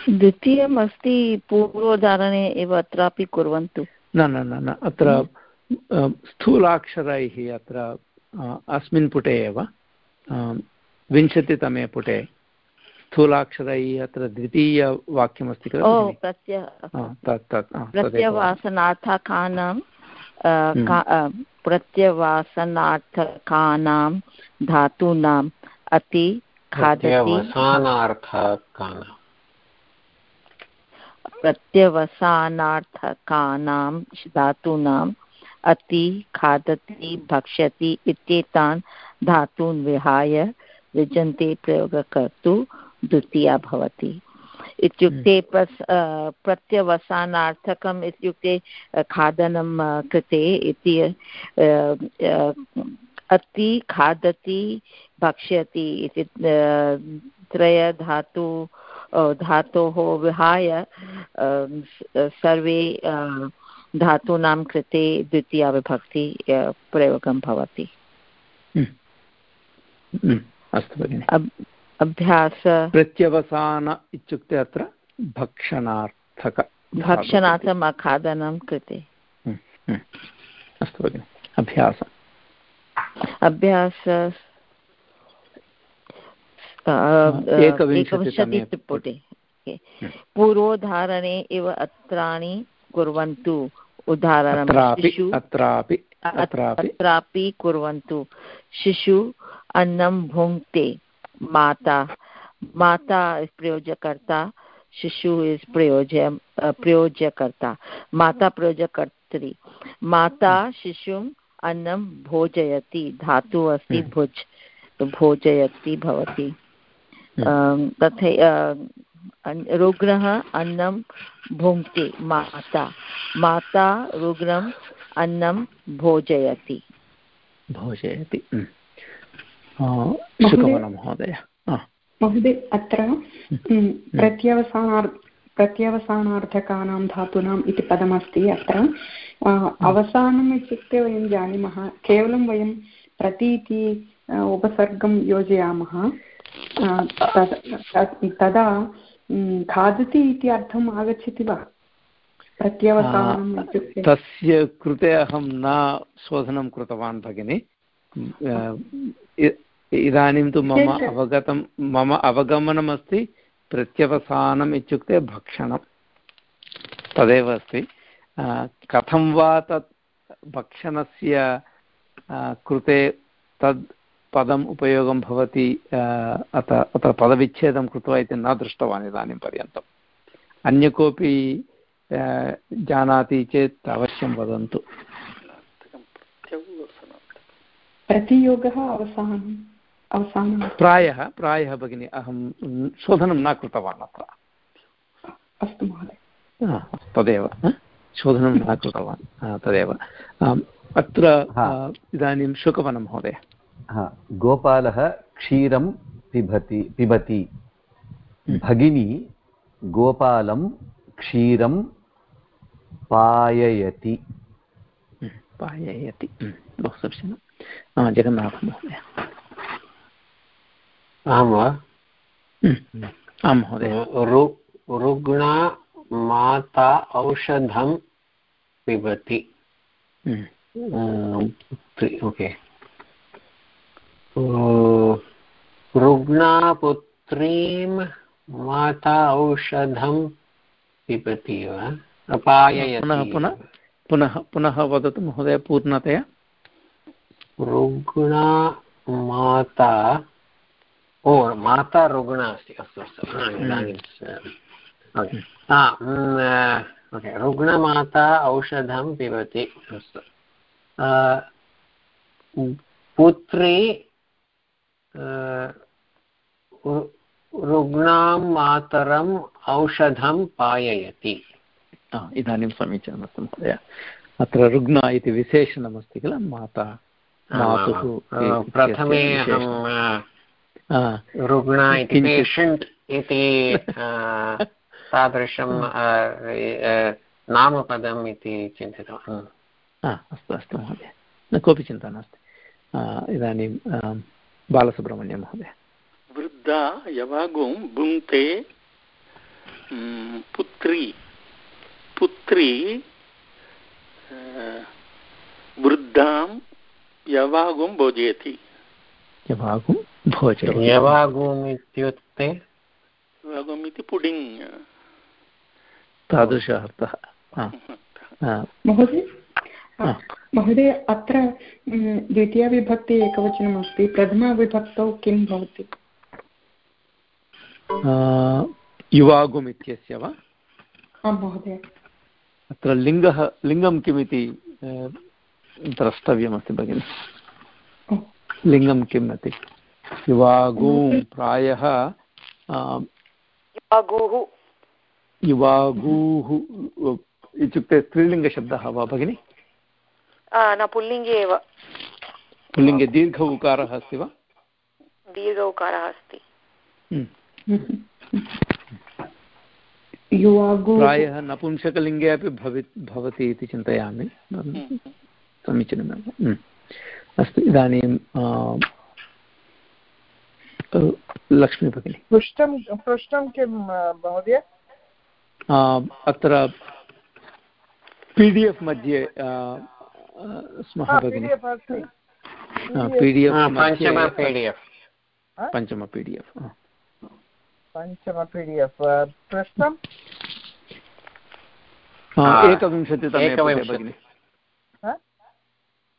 द्वितीयम् अस्ति पूर्वोदाहरणे एव अत्रापि कुर्वन्तु। न न न अत्र स्थूलाक्षरैः अत्र अस्मिन् पुटे एव। विंशतितमे पुटे। स्थूलाक्षरैः अत्र द्वितीयवाक्यमस्ति खलु प्रत्यवासनार्थकानां हम्म। प्रत्यवासनार्थकानां धातूनाम् अति खादति। प्रत्यवसानार्थकानां धातूनाम् अति खादति भक्ष्यति इत्येतान् धातून् विहाय लिजन्ते प्रयोगकर्तु द्वितीया भवति। इत्युक्ते प्रस् प्रत्यवसानार्थकम् इत्युक्ते खादनं कृते इति अति खादति भक्ष्यति इति त्रयधातु धातोः विहाय सर्वे धातूनां कृते द्वितीया विभक्ति प्रयोगं भवति। हम्म। हम्म। अस्तु भगिनि। अभ्यास प्रत्यवसान इत्युक्ते अत्र भक्षणार्थक भक्षणार्थम् अखादनं कृते। हम्म। अस्तु भगिनि। अभ्यास। अभ्यास एकविंशतिपुटे। पूर्वोदाहरणे इव अत्राणि कुर्वन्तु। उदाहरणं अत्रापि अत्रापि कुर्वन्तु। शिशु अन्नं भुङ्क्ते। माता माता प्रयोजकर्ता। शिशु इस् प्रयोज्य प्रयोज्यकर्ता माता प्रयोजकर्त्री। माता शिशुम् अन्नं भोजयति। धातु अस्ति हम्म। भुज् भोजयति भवति। हम्म। तथा रुग्णः अन्नं भुङ्क्ते। माता। माता रुग्णम् अन्नं भोजयति। भोजयति। महोदय महोदय। अत्र प्रत्यवसानार् प्रत्यवसानार्थकानां धातूनाम् इति पदमस्ति अत्र। अवसानम् इत्युक्ते वयं जानीमः केवलं वयं प्रति इति उपसर्गं योजयामः। तदा खादति इति अर्थम् आगच्छति वा? प्रत्यवसानम् इत्युक्ते। तस्य कृते अहं न शोधनं कृतवान् भगिनि। इदानीं तु मम अवगतं मम अवगमनमस्ति प्रत्यवसानम् इत्युक्ते भक्षणं तदेव अस्ति। कथं वा तत् भक्षणस्य कृते तद् पदम् उपयोगं भवति अत अत्र पदविच्छेदं कृत्वा इति न दृष्टवान् इदानीं पर्यन्तम्। अन्य कोऽपि जानाति चेत् अवश्यं वदन्तु। प्रतियोगः अवसानम् अवसानं। प्रायः प्रायः भगिनि अहं शोधनं न कृतवान् अत्र। अस्तु महोदय। तदेव शोधनं न कृतवान् तदेव। अत्र इदानीं शुकवनं महोदय। गोपालः क्षीरं पिबति पिबति। हम्म। भगिनी गोपालं क्षीरं पाययति। हम्म, पाययति। हम्म, बहु समीचीनं जगन्नाथमहोदय आं वा? आं महोदय। रुग्णा माता औषधं पिबति। ओके। रुग्णापुत्रीं माता औषधं पिबति वा? पुनः पुनः पुनः पुनः वदतु महोदय पूर्णतया। रुग्णा माता ओ माता रुग्णा अस्ति अस्तु अस्तु। इदानीं रुग्णमाता औषधं पिबति अस्तु। पुत्री रुग्णां मातरम् औषधं पाययति इदानीं समीचीनमस्ति महोदय अत्र रुग्णा इति विशेषणमस्ति किल माता मातुः प्रथमे अहं रुग्णा इति पेशण्ट् इति तादृशं नामपदम् इति चिन्तितवान् अस्तु अस्तु महोदय न कोऽपि चिन्ता नास्ति इदानीं बालसुब्रह्मण्यं महोदय। वृद्धा यवागुं भुङ्क्ते पुत्री पुत्री वृद्धां यवागुं भोजयति। यवागुं भोजयति। यवागुम् इत्युक्ते? यवागुम् इति पुडिङ्ग्। तादृशः अर्थः। महोदय? महोदय अत्र द्वितीयविभक्ति एकवचनमस्ति। प्रथमाविभक्तौ किं भवति? युवागुम् इत्यस्य वा? आं महोदय। अत्र लिङ्गः लिङ्गं किमिति द्रष्टव्यमस्ति भगिनि। लिङ्गं किम् इति। युवागूं प्रायः युवागूः इत्युक्ते स्त्रीलिङ्गशब्दः वा भगिनि? न पुल्लिङ्गे एव पुल्लिङ्गे दीर्घ उकारः अस्ति वा दीर्घ उकारः अस्ति प्रायः नपुंसकलिङ्गे अपि भवि भवति इति चिन्तयामि समीचीनमेव अस्तु इदानीं लक्ष्मी भगिनी पृष्ठं पृष्ठं किं महोदय अत्र पि डि एफ् मध्ये स्मः भगिनि पि डि एफ् पञ्चम पि डि एफ् पञ्चम पि डि एफ् पृष्ठम् एकविंशतितमे पुटे भगिनि।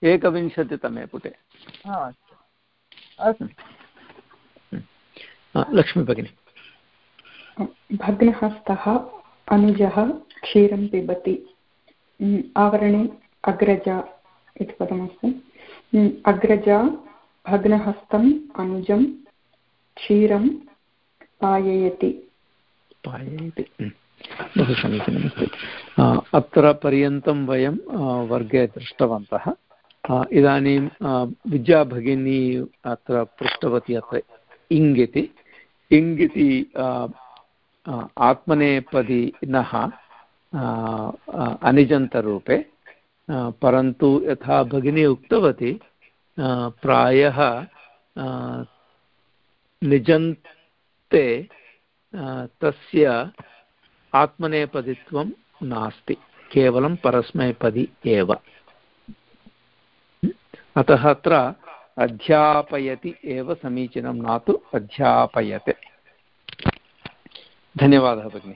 एकविंशतितमे पुटे। लक्ष्मी भगिनि। भग्नहस्तः अनुजः क्षीरं पिबति। आवरणे अग्रजा इति पदमस्ति। अग्रजा भग्नहस्तम् अनुजं क्षीरं पाययति। पाययति। बहु समीचीनमस्ति अत्र पर्यन्तं वयं वर्गे दृष्टवन्तः। इदानीं विद्या भगिनी अत्र पृष्टवती अत्र इङ् इति। इङ् इति आत्मनेपदिनः अनिजन्तरूपे। परन्तु यथा भगिनी उक्तवती प्रायः निजन्ते तस्य आत्मनेपदित्वं नास्ति, केवलं परस्मैपदी एव। अतः अत्र अध्यापयति एव समीचीनं न तु अध्यापयते। धन्यवादः, भगिनि।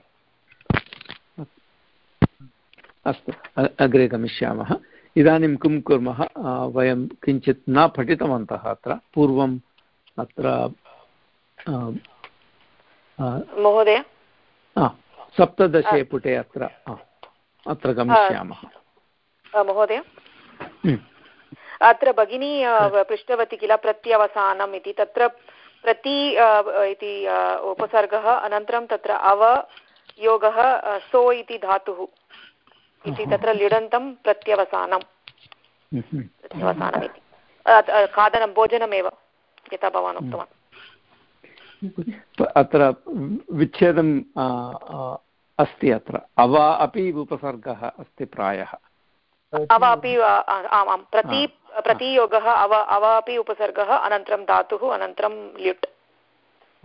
अस्तु अग्रे गमिष्यामः। इदानीं किं कुर्मः? वयं किञ्चित् न पठितवन्तः अत्र। पूर्वम् अत्र महोदय? सप्तदशे पुटे अत्र अत्र गमिष्यामः। महोदय? हम्म। अत्र भगिनी पृष्टवती किल प्रत्यवसानम् इति। तत्र प्रति इति उपसर्गः अनन्तरं तत्र अवयोगः सो इति धातुः। इति तत्र लिडन्तं प्रत्यवसानं। प्रत्यवसानम् इति खादनं भोजनमेव यथा भवान् उक्तवान्। अत्र विच्छेदम् अस्ति अत्र। अव अपि उपसर्गः अस्ति प्रायः। अव अपि आमां। प्रति प्रतियोगः अव अव अपि उपसर्गः अनन्तरं धातुः अनन्तरं ल्युट्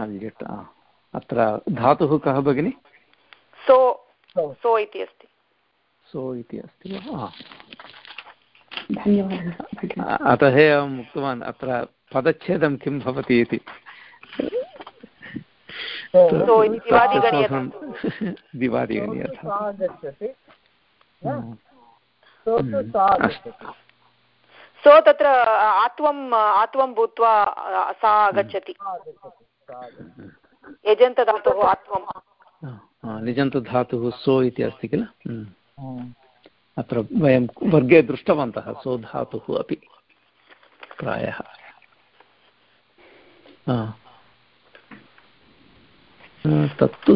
ल्युट् अत्र धातुः कः भगिनि? सो। सो इति अस्ति। सो इति अस्ति वा? धन्यवादः। अतः अहम् उक्तवान् अत्र पदच्छेदं किं भवति इति। दिवादिगणि सो तत्र आत्वम् आत्वं भूत्वा सा आगच्छति। यजन्तधातुः आत्वं निजन्तधातुः सो इति अस्ति किल? अत्र वयं वर्गे दृष्टवन्तः सो धातुः अपि प्रायः। तत्तु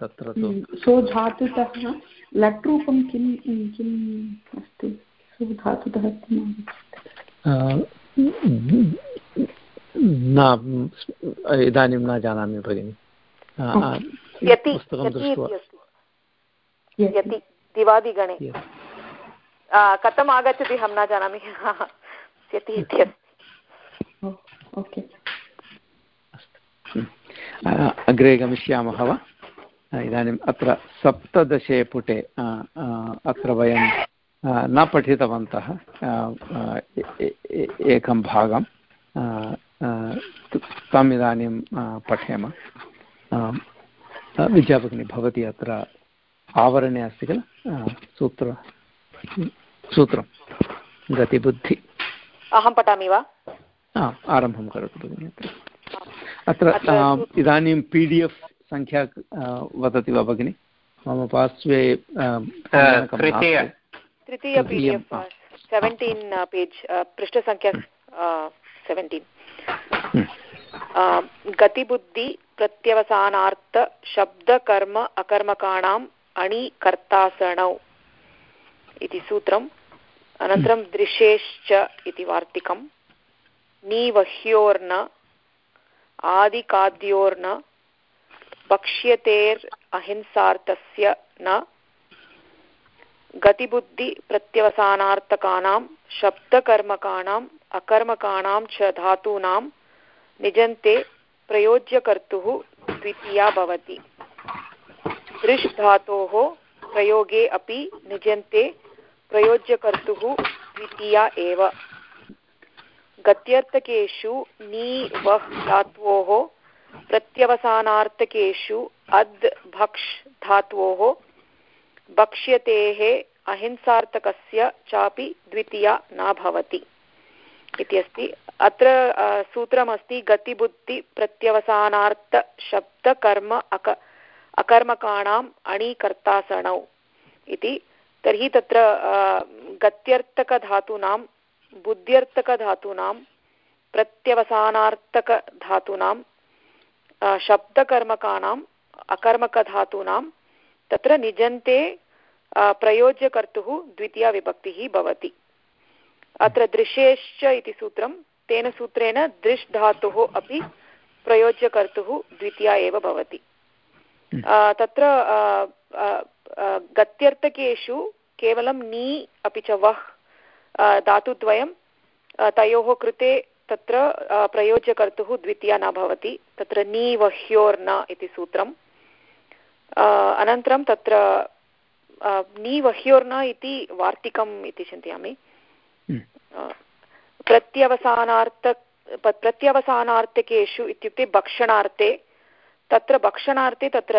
तत्र तु। सो धातुतः लट् रूपं किं किम् अस्ति? सो धातुतः न इदानीं न जानामि भगिनि। पुस्तकं दृष्ट्वा। दिवादिगणे कथम् आगच्छति अहं न जानामि। यति इति ओके अग्रे गमिष्यामः वा? इदानीम् अत्र सप्तदशे पुटे अत्र वयं न पठितवन्तः एकं भागं तम् इदानीं पठेम। विद्याभगिनी भवती अत्र आवरणे अस्ति किल सूत्र। सूत्रं। गतिबुद्धि। अहं पठामि वा? आरम्भं करोतु भगिनि अत्र। अत्र इदानीं पी डि एफ् सङ्ख्या वदति वा भगिनि? मम पार्श्वे तृतीय। P D F seventeen page पृष्ठसङ्ख्या seventeen गतिबुद्धि प्रत्यवसानार्थ शब्दकर्म अकर्मकाणाम् अणिकर्तासणौ इति सूत्रम्। अनन्तरं दृशेश्च इति वार्तिकं नीवह्योर्न आदिकाद्योर्न अहिंसार्थस्य न। गतिबुद्धिप्रत्यवसानार्थकानां शब्दकर्मकाणाम् अकर्मकाणां च धातूनां निजन्ते प्रयोज्यकर्तुः द्वितीया भवति। दृश् धातोः प्रयोगे अपि निजन्ते प्रयोज्यकर्तुः द्वितीया एव। गत्यर्थकेषु नी वह् धात्वोः प्रत्यवसानार्थकेषु अद् भक्ष् धात्वोः भक्ष्यतेः अहिंसार्थकस्य चापि द्वितीया न भवति। इति अस्ति। अत्र सूत्रमस्ति गतिबुद्धिप्रत्यवसानार्थशब्दकर्म अक अकर्मकाणाम् अणिकर्तासणौ इति। तर्हि तत्र गत्यर्थकधातूनां बुद्ध्यर्थकधातूनां प्रत्यवसानार्थकधातूनां शब्दकर्मकाणाम् अकर्मकधातूनां तत्र निजन्ते प्रयोज्यकर्तुः द्वितीया विभक्तिः भवति। अत्र दृशेश्च इति सूत्रं, तेन सूत्रेण दृश् धातुः अपि प्रयोज्यकर्तुः द्वितीया एव भवति। तत्र गत्यर्थकेषु केवलं नी अपि च वह् धातुद्वयं तयोः कृते तत्र प्रयोज्यकर्तुः द्वितीया न भवति तत्र नी वह्योर्न इति सूत्रम्। अनन्तरं तत्र नी वह्योर्न इति वार्तिकम् इति चिन्तयामि। हम्म। प्रत्यवसानार्थ प्रत्यवसानार्थकेषु इत्युक्ते भक्षणार्थे तत्र भक्षणार्थे तत्र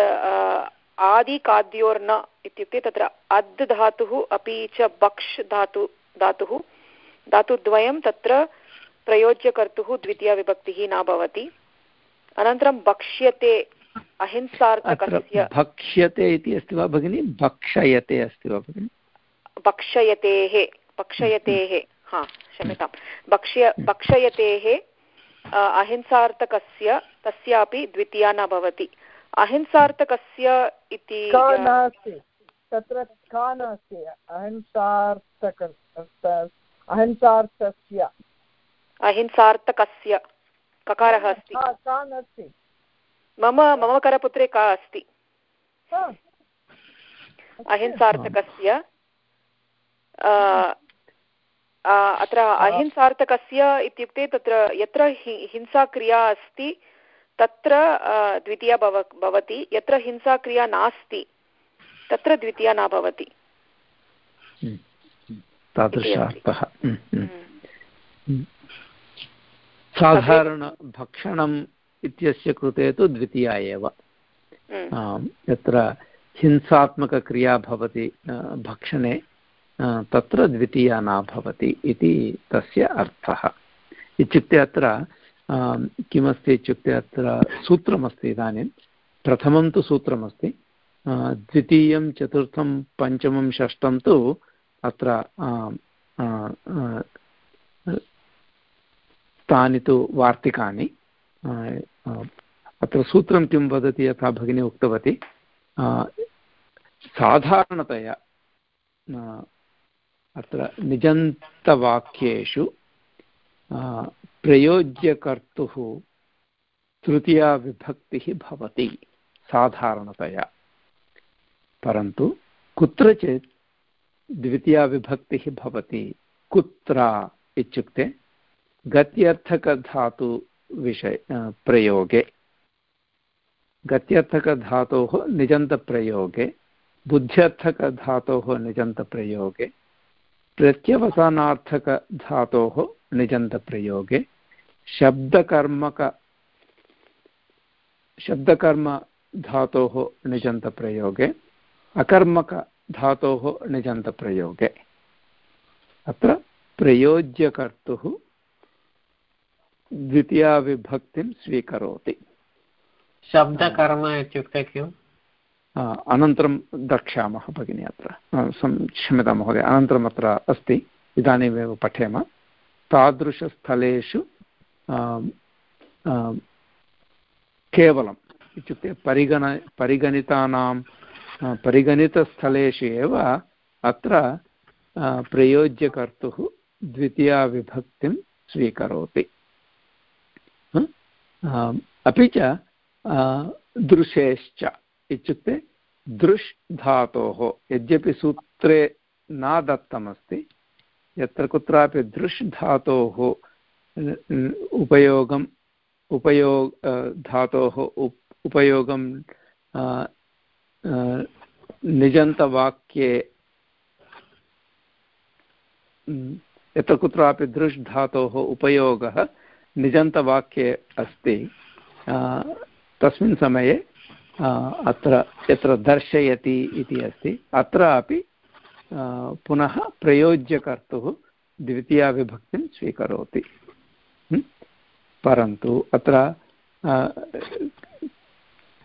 आदिकाद्योर्न इत्युक्ते तत्र अद् धातुः अपि च बक्ष् धातु धातुः धातुद्वयं तत्र प्रयोज्यकर्तुः द्वितीयविभक्तिः न भवति। अनन्तरं भक्ष्यते अहिंसार्थकस्य भक्ष्यते इति अस्ति वा भगिनि? भक्षयते अस्ति वा भगिनि? भक्षयतेः भक्षयतेः हा क्षम्यतां भक्ष्य भक्षयतेः अहिंसार्थकस्य तस्यापि द्वितीया न भवति। अहिंसार्थकस्य इति नास्ति? तत्र का नास्ति? अहिंसार्थक अहिंसार्थस्य। अहिंसार्थकस्य। ककारः अस्ति। का नास्ति? मम मम करपुत्रे का अस्ति। अहिंसार्थकस्य अत्र अहिंसार्थकस्य इत्युक्ते तत्र यत्र हिंसाक्रिया अस्ति तत्र द्वितीया भव भवति यत्र हिंसाक्रिया नास्ति तत्र द्वितीया न भवति। हम्म, हम्म, तादृशार्थः। हम्म, साधारणभक्षणम् इत्यस्य कृते तु द्वितीया एव। यत्र हिंसात्मकक्रिया भवति भक्षणे तत्र द्वितीया न भवति इति तस्य अर्थः। इत्युक्ते अत्र किमस्ति इत्युक्ते अत्र सूत्रमस्ति इदानीं। प्रथमं तु सूत्रमस्ति। द्वितीयं, चतुर्थं, पञ्चमं, षष्ठं तु अत्र तानि तु वार्तिकानि। अत्र सूत्रं किं वदति यथा भगिनी उक्तवती। साधारणतया अत्र निजन्तवाक्येषु प्रयोज्यकर्तुः तृतीयाविभक्तिः भवति, साधारणतया। परन्तु कुत्रचित् द्वितीयाविभक्तिः भवति, कुत्र इत्युक्ते गत्यर्थकधातुविषय प्रयोगे। गत्यर्थकधातोः निजन्तप्रयोगे, बुद्ध्यर्थकधातोः निजन्तप्रयोगे, प्रत्यवसानार्थकधातोः निजन्तप्रयोगे शब्दकर्मक शब्दकर्मधातोः निजन्तप्रयोगे अकर्मकधातोः निजन्तप्रयोगे। अत्र प्रयोज्यकर्तुः द्वितीयाविभक्तिं स्वीकरोति। शब्दकर्म इत्युक्ते किम्? अनन्तरं द्रक्ष्यामः भगिनि अत्र। क्षम्यतां महोदय अनन्तरम् अत्र अस्ति इदानीमेव पठेम। तादृशस्थलेषु केवलम् इत्युक्ते परिगण परिगणितानां परिगणितस्थलेषु एव अत्र प्रयोज्यकर्तुः द्वितीयाविभक्तिं स्वीकरोति अपि च दृशेश्च इत्युक्ते दृश् धातोः यद्यपि सूत्रे न दत्तमस्ति यत्र कुत्रापि दृश् धातोः उपयोगम्, उपयोग धातोः उपयोगं निजन्तवाक्ये यत्र कुत्रापि दृश् धातोः उपयोगः निजन्तवाक्ये अस्ति तस्मिन् समये अत्र, यत्र दर्शयति इति अस्ति अत्र अपि पुनः प्रयोज्यकर्तुः द्वितीयाविभक्तिं स्वीकरोति। परन्तु अत्र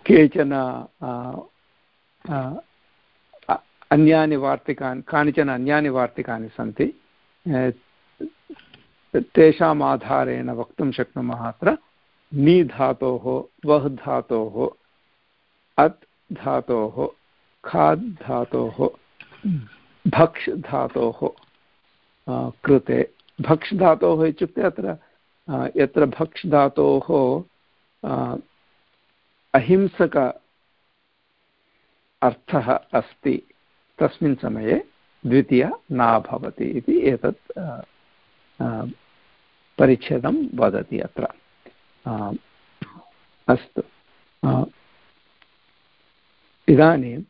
केचन अन्यानि वार्तिकानि, कानिचन अन्यानि वार्तिकानि सन्ति तेषाम् आधारेण वक्तुं शक्नुमः अत्र, नि धातोः, वह् धातोः, अत् धातोः, खाद् धातोः, भक्ष् धातोः कृते। भक्ष् धातोः इत्युक्ते अत्र यत्र भक्ष् धातोः अहिंसक अर्थः अस्ति, तस्मिन् समये द्वितीया न भवति इति एतत् परिच्छेदं वदति अत्र। अस्तु। इदानीम्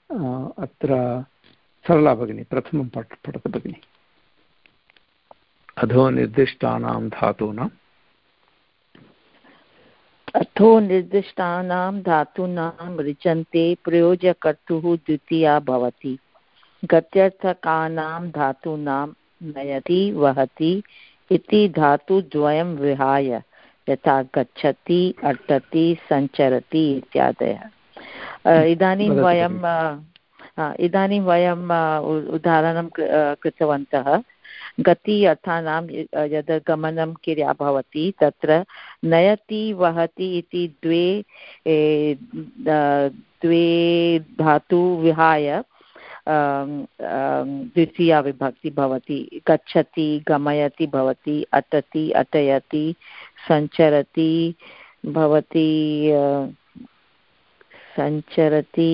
अत्र सरला भगिनी, प्रथमं पठ, पठतु भगिनि। अधो निर्दिष्टानां धातूनाम् अथो निर्दिष्टानां धातूनां ऋचन्ते प्रयोजकर्तुः द्वितीया भवति। गत्यर्थकानां धातूनां नयति वहति इति धातुद्वयं विहाय यथा गच्छति अटति सञ्चरति इत्यादयः। इदानीं वयं इदानीं वयं उदाहरणं कृतवन्तः। गति अर्थानां यद् गमनं क्रिया भवति तत्र नयति वहति इति द्वे द्वे धातु विहाय द्वितीया विभक्ति भवति। गच्छति गमयति भवति अटति अटयति सञ्चरति भवति सञ्चरति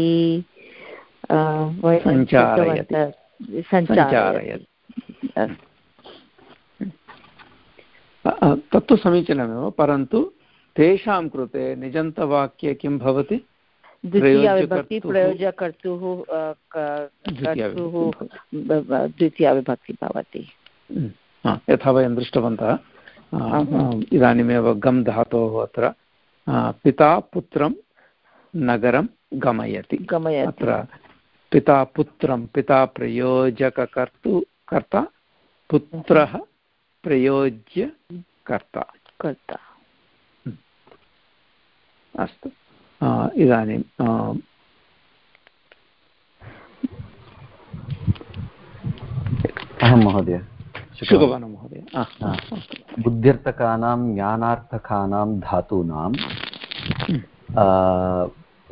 तत्तु समीचीनमेव परन्तु तेषां कृते निजन्तवाक्ये किं भवति? द्वितीयाविभक्तिप्रयोजकर्तुः कर्तुः द्वितीयाविभक्ति भवति। यथा वयं दृष्टवन्तः इदानीमेव गम् धातोः अत्र पिता पुत्रं नगरं गमयति। अत्र पिता पुत्रं पिता प्रयोजककर्तु कर्ता पुत्रः प्रयोज्य कर्ता। कर्ता। अस्तु। इदानीं अहं महोदय शुभवानं महोदय। बुद्ध्यर्थकानां ज्ञानार्थकानां धातूनां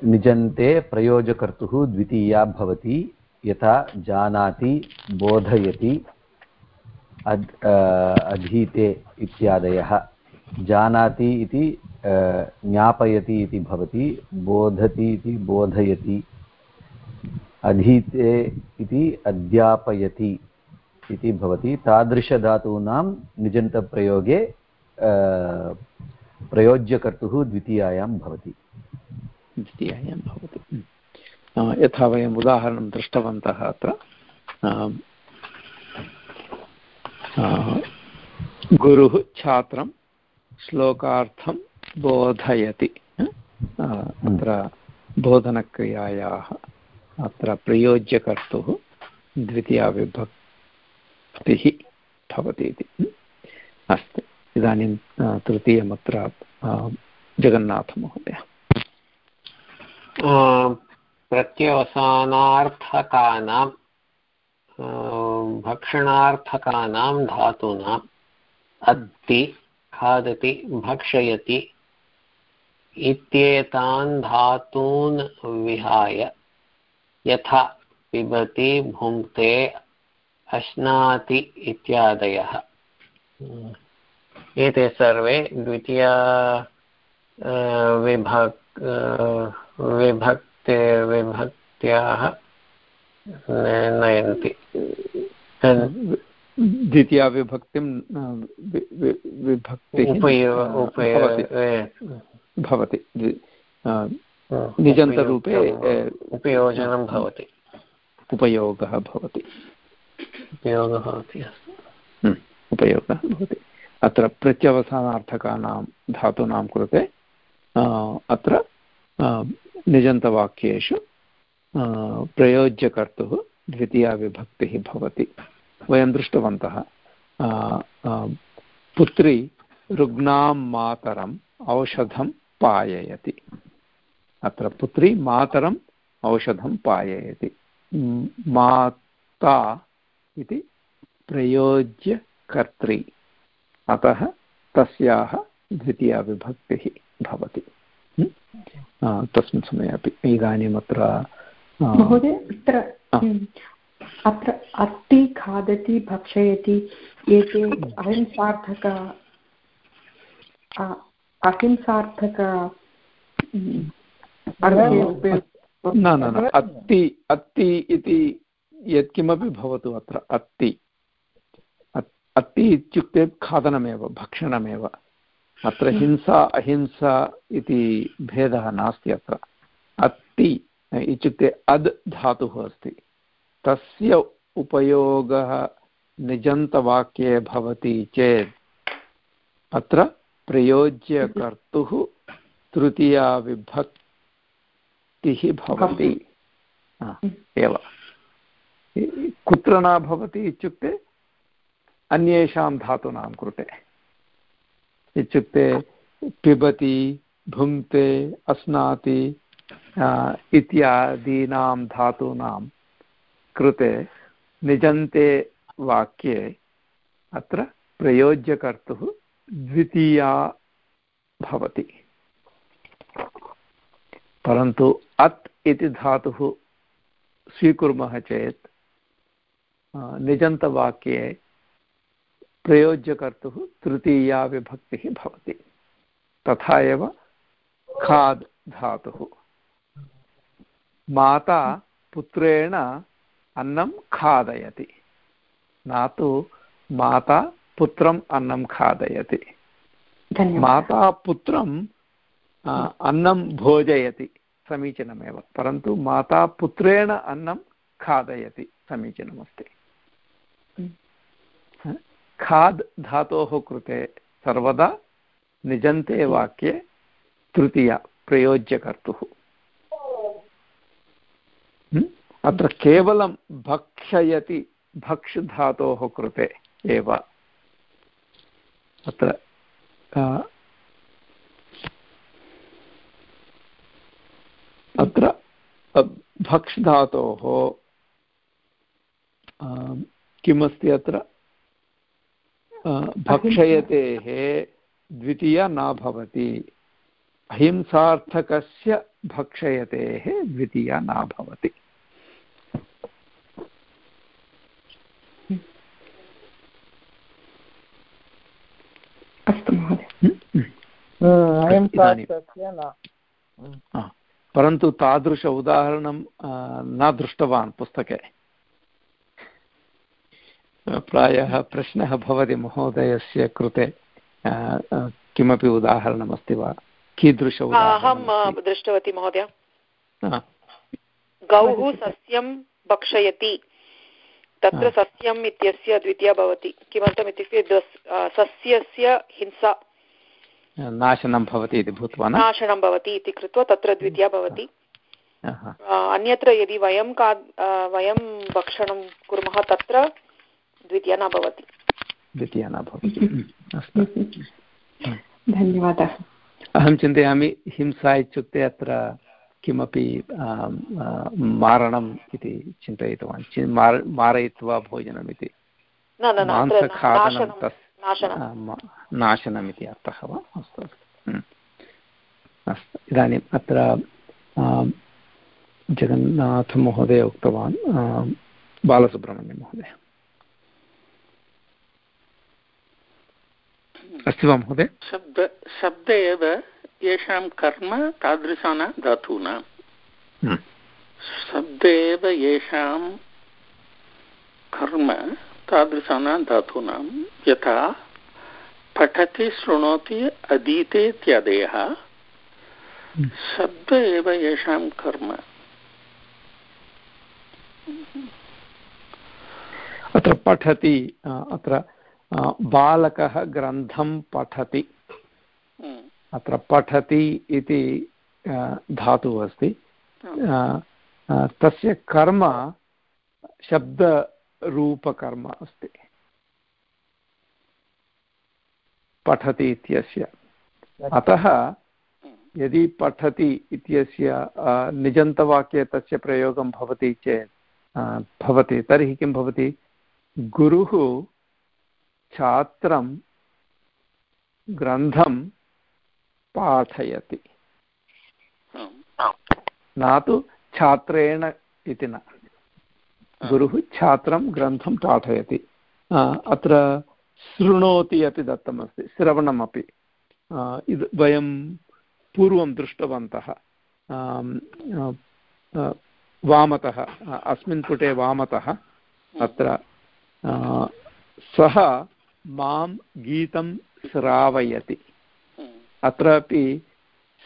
निजन्ते प्रयोजकर्तुः द्वितीया भवति। यथा जानाति, बोधयति, अद् अधीते इत्यादयः। जानाति इति ज्ञापयति इति भवति, बोधति इति बोधयति, अधीते इति अध्यापयति इति भवति। तादृशधातूनां निजन्तप्रयोगे प्रयोज्यकर्तुः द्वितीयायां भवति। द्वितीयायां भवति। यथा वयम् उदाहरणं दृष्टवन्तः अत्र. गुरुः छात्रं श्लोकार्थं बोधयति. अत्र बोधनक्रियायाः अत्र प्रयोज्यकर्तुः द्वितीयाविभक्तिः भवति इति. अस्तु. इदानीं तृतीयमत्र जगन्नाथमहोदय. प्रत्यवसानार्थकानां भक्षणार्थकानां धातूनां अस्ति खादति, भक्षयति इत्येतान् धातून् विहाय यथा पिबति, भुङ्क्ते, अश्नाति इत्यादयः। एते सर्वे द्वितीया विभक् विभक् विभक्ते विभक्त्याः नयन्ति। द्वितीया विभक्तिं विभक्ति भवति। निजन्तरूपे उपयोजनं भवति। उपयोगः भवति। उपयोगः भवति उपयोगः भवति। अत्र प्रत्यवसानार्थकानां धातूनां कृते अत्र निजन्तवाक्येषु प्रयोज्यकर्तुः द्वितीया विभक्तिः भवति। वयं दृष्टवन्तः पुत्री रुग्णां मातरम् औषधं पाययति। अत्र पुत्री मातरम् औषधं पाययति। माता इति प्रयोज्यकर्त्री। अतः तस्याः द्वितीया विभक्तिः भवति। तस्मिन् समये अपि इदानीमत्र महोदय अत्र अत्र अस्ति खादति भक्षयति एते अहिंसार्थक अहिंसार्थक न न न अत्ति अत्ति इति यत्किमपि भवतु अत्र अत्ति अत्ति इत्युक्ते खादनमेव भक्षणमेव। अत्र। हिंसा, अहिंसा इति भेदः नास्ति अत्र। अत्ति इत्युक्ते अद् धातुः अस्ति। तस्य उपयोगः निजन्तवाक्ये भवति चेत् अत्र प्रयोज्यकर्तुः तृतीया विभक्तिः भवति। एव। कुत्र न भवति इत्युक्ते अन्येषां धातूनां कृते। इत्युक्ते पिबति, भुङ्क्ते अश्नाति इत्यादीनां धातूनां कृते निजन्ते वाक्ये अत्र प्रयोज्यकर्तुः द्वितीया भवति। परन्तु अत् इति धातुः स्वीकुर्मः चेत् निजन्तवाक्ये प्रयोज्यकर्तुः तृतीया विभक्तिः भवति तथा एव खाद् धातुः माता पुत्रेण अन्नं खादयति न तु माता पुत्रम् अन्नं खादयति माता पुत्रम् अन्नं भोजयति समीचीनमेव परन्तु माता पुत्रेण अन्नं खादयति समीचीनमस्ति खाद् धातोः कृते सर्वदा निजन्ते वाक्ये तृतीया, प्रयोज्यकर्तुः। अत्र केवलं भक्षयति भक्ष् धातोः कृते एव। अत्र अत्र भक्ष् धातोः किमस्ति अत्र? भक्षयतेः द्वितीया न भवति। अहिंसार्थकस्य भक्षयतेः द्वितीया न भवति। अस्तु महोदय। परन्तु तादृश उदाहरणं न दृष्टवान् पुस्तके। प्रायः प्रश्नः भवति महोदयस्य कृते किमपि उदाहरणमस्ति वा कीदृश अहं दृष्टवती महोदय गौः सस्यं भक्षयति तत्र सस्यम् इत्यस्य द्वितीया भवति किमर्थम् इत्युक्ते सस्यस्य हिंसा नाशनं भवति इति भूत्वा नाशनं भवति इति कृत्वा तत्र द्वितीया भवति अन्यत्र यदि वयं का वयं भक्षणं कुर्मः तत्र द्वितीया न भवति। द्वितीया न भवति। धन्यवादः। अहं चिन्तयामि हिंसा इत्युक्ते अत्र किमपि मारणम् इति चिन्तयितवान्। मारयित्वा भोजनम् इति। मांसखादनं नाशनम् इति अर्थः वा? अस्तु अस्तु। अस्तु। इदानीम् अत्र जगन्नाथमहोदय उक्तवान् बालसुब्रह्मण्यं अस्ति वा महोदय? शब्द शब्द एव येषां कर्म तादृशानां धातूनां। हम्म। शब्द एव येषां कर्म तादृशानां धातूनां। यथा पठति शृणोति अधीते इत्यादयः। हम्म। शब्द एव येषां कर्म। अत्र पठति अत्र बालकः ग्रन्थं पठति। हम्म। अत्र पठति इति धातुः अस्ति। तस्य कर्म शब्दरूपकर्म अस्ति। पठति इत्यस्य। अतः यदि पठति इत्यस्य निजन्तवाक्ये तस्य प्रयोगं भवति चेत् भवति। तर्हि किं भवति? गुरुः छात्रं ग्रन्थं पाठयति। न तु छात्रेण इति न। गुरुः छात्रं ग्रन्थं पाठयति। अत्र शृणोति अपि दत्तमस्ति, श्रवणमपि। इद् वयं पूर्वं दृष्टवन्तः। वामतः, अस्मिन् पुटे वामतः अत्र सः माँ गीतं श्रावयति। अत्रापि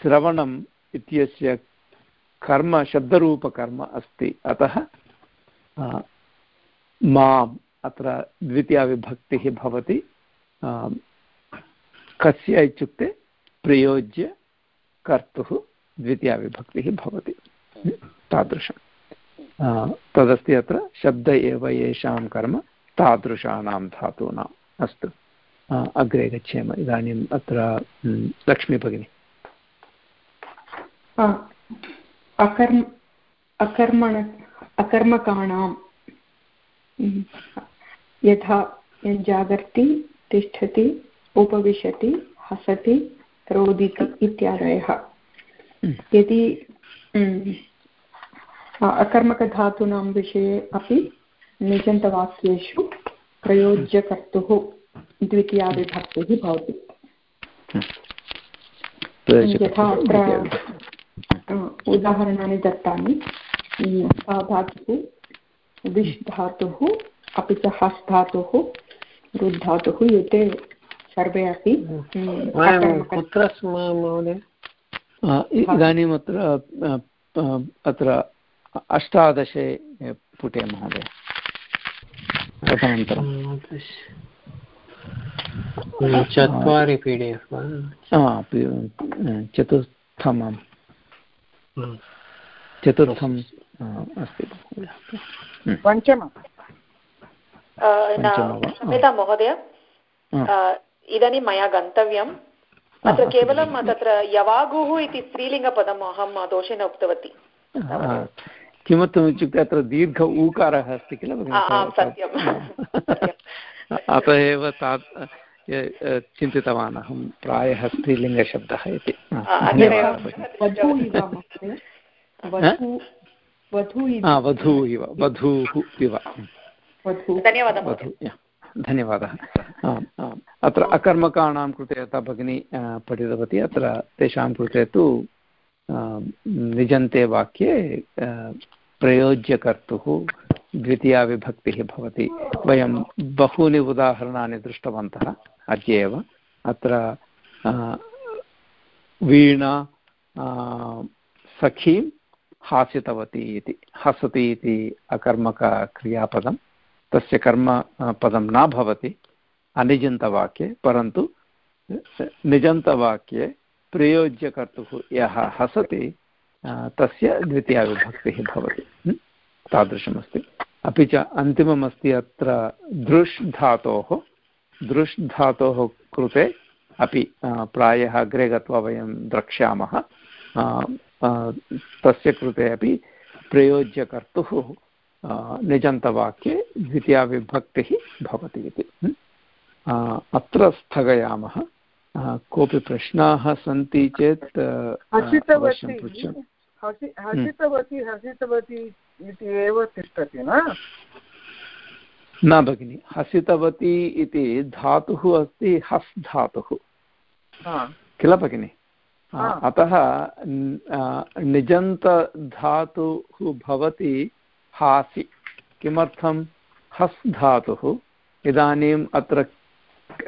श्रवणम् इत्यस्य कर्म, शब्दरूपकर्म अस्ति। अतः माम् अत्र द्वितीयाविभक्तिः भवति। कस्य इत्युक्ते प्रयोज्य कर्तुः द्वितीयाविभक्तिः भवति। तादृशं तदस्ति अत्र शब्द एव येषां कर्म, तादृशानां धातूनाम्। अस्तु। अग्रे गच्छेम। इदानीम् अत्र लक्ष्मी भगिनी अकर्म अकर्मण अकर्मकाणां यथा जागर्ति तिष्ठति उपविशति हसति रोदिति इत्यादयः। यदि अकर्मकधातूनां विषये अपि निजन्तवाक्येषु प्रयोज्यकर्तुः द्वितीया विभक्तिः भवति यथा अत्र उदाहरणानि दत्तानि। सा धातुः विश् धातुः अपि च हस् धातुः रुद् धातुः एते सर्वे अपि कुत्र स्मः महोदय? इदानीम् अत्र अत्र अष्टादशे पुटे महोदय। तदनन्तरं चत्वारि पी डि एफ् चतुर्थम् चतुर्थम् अस्ति। पञ्चम। क्षम्यतां महोदय। इदानीं मया गन्तव्यम्। अत्र केवलं तत्र यवागुः इति स्त्रीलिङ्गपदम् अहं दोषेण उक्तवती। किमर्थम् इत्युक्ते अत्र दीर्घ ऊकारः अस्ति किल अतः एव ता चिन्तितवान् अहं प्रायः स्त्रीलिङ्गशब्दः इति। वधू इव वधूः इव। धन्यवादः अत्र अकर्मकाणां कृते यथा भगिनी पठितवती। अत्र तेषां कृते तु निजन्ते वाक्ये प्रयोज्यकर्तुः द्वितीया विभक्तिः भवति। वयं बहूनि उदाहरणानि दृष्टवन्तः अद्य एव। अत्र वीणा सखीं हासितवती इति, हसति इति अकर्मकक्रियापदं तस्य कर्म पदं न भवति, अनिजन्तवाक्ये, परन्तु, निजन्तवाक्ये प्रयोज्यकर्तुः यः हसति तस्य द्वितीया विभक्तिः भवति। तादृशमस्ति। अपि च अन्तिममस्ति अत्र दृश् धातोः दृश् धातोः कृते अपि प्रायः अग्रे गत्वा वयं द्रक्ष्यामः। तस्य कृते अपि प्रयोज्यकर्तुः निजन्तवाक्ये द्वितीया विभक्तिः भवति इति। अत्र स्थगयामः। कोऽपि प्रश्नाः सन्ति चेत् हसितवती हसितवती इति एव तिष्ठति न? न भगिनि हसितवती इति धातुः अस्ति हस् धातुः। किल भगिनि? अतः निजन्तधातुः भवति हासि। किमर्थं? हस् धातुः। इदानीम् अत्र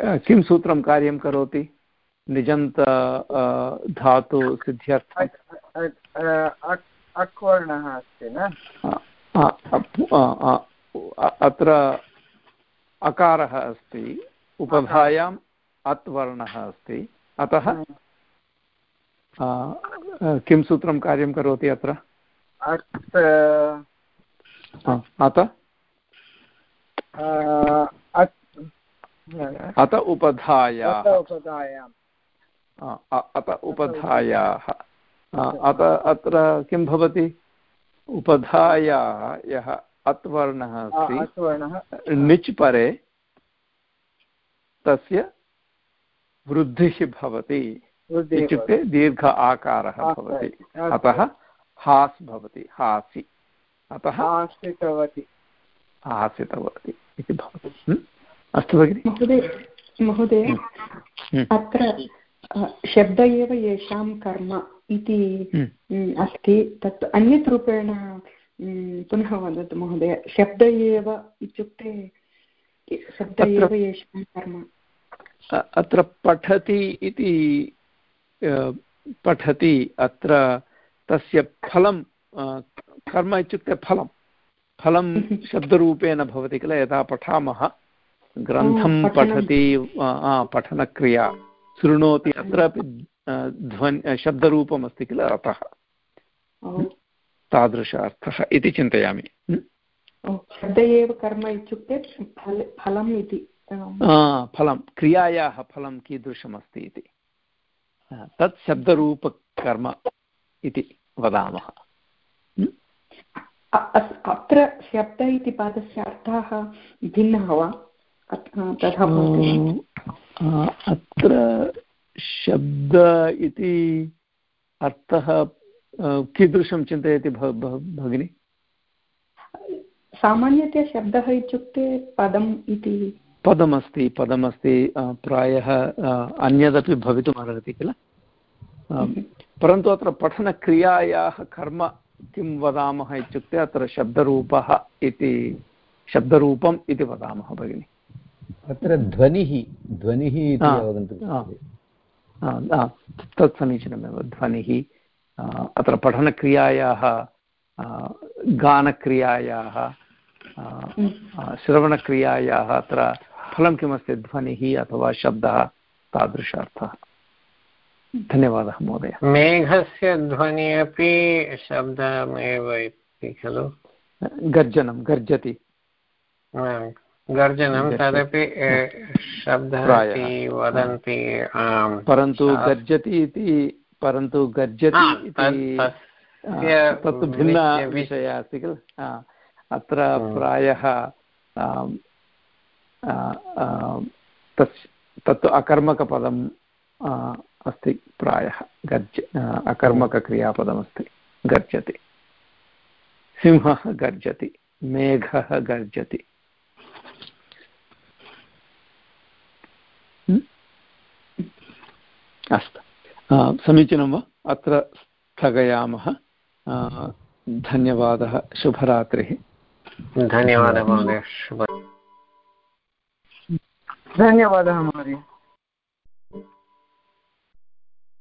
किं सूत्रं कार्यं करोति? निजन्त धातु सिद्ध्यर्थम् अक्वर्णः अस्ति न? अत्र अकारः अस्ति उपधायाम् अत् वर्णः अस्ति अतः किं सूत्रं कार्यं करोति अत्र? अत? अत उपधायाः। अत उपधायाः। अत अत्र किं भवति? उपधायाः यः अत् वर्णः अस्ति। णिच् परे तस्य वृद्धिः भवति। इत्युक्ते दीर्घ आकारः भवति। अतः हास् भवति। हासि। अतः हासितवती। हासितवती इति भवति। अस्तु भगिनि। महोदय महोदय अत्र शब्द एव येषां कर्म इति अस्ति। तत् अन्यत् रूपेण पुनः वदतु महोदय शब्द एव इत्युक्ते शब्द एव येषां कर्म। अत्र पठति इति पठति अत्र तस्य फलं कर्म इत्युक्ते फलं। फलं शब्दरूपेण भवति किल यदा पठामः। ग्रन्थं पठति पठनक्रिया। शृणोति अत्रापि ध्वनि शब्दरूपम् अस्ति किल अतः तादृश अर्थः इति चिन्तयामि। शब्द एव कर्म इत्युक्ते फलम् इति। फलं क्रियायाः फलं कीदृशमस्ति इति। तत् शब्दरूपकर्म इति वदामः। अत्र शब्द इति पदस्य अर्थः भिन्नः वा? तथा अत्र शब्द इति अर्थः कीदृशं चिन्तयति भगिनि? सामान्यतया शब्दः इत्युक्ते पदम् इति। पदमस्ति पदमस्ति प्रायः अन्यदपि भवितुम् अर्हति किल परन्तु अत्र पठनक्रियायाः कर्म किं वदामः इत्युक्ते अत्र शब्दरूपः इति शब्दरूपम् इति वदामः भगिनि। अत्र ध्वनिः ध्वनिः इति अवगन्तुं तत् समीचीनमेव ध्वनिः अत्र पठनक्रियायाः गानक्रियायाः श्रवणक्रियायाः अत्र फलं किमस्ति ध्वनिः अथवा शब्दः तादृशार्थः। धन्यवादः महोदय। मेघस्य ध्वनिः अपि शब्दमेव इति खलु? गर्जनं गर्जति। गर्जनं तदपि शब्दः वदन्ति परन्तु गर्जति इति परन्तु गर्जति इति तत्तु भिन्नविषयः अस्ति किल? अत्र प्रायः तस् तत्तु अकर्मकपदम् अस्ति प्रायः गर्ज अकर्मकक्रियापदमस्ति गर्जति। सिंहः गर्जति मेघः गर्जति। अस्तु। समीचीनं वा? अत्र स्थगयामः। धन्यवादः। शुभरात्रिः। धन्यवादः महोदय। धन्यवादः महोदय।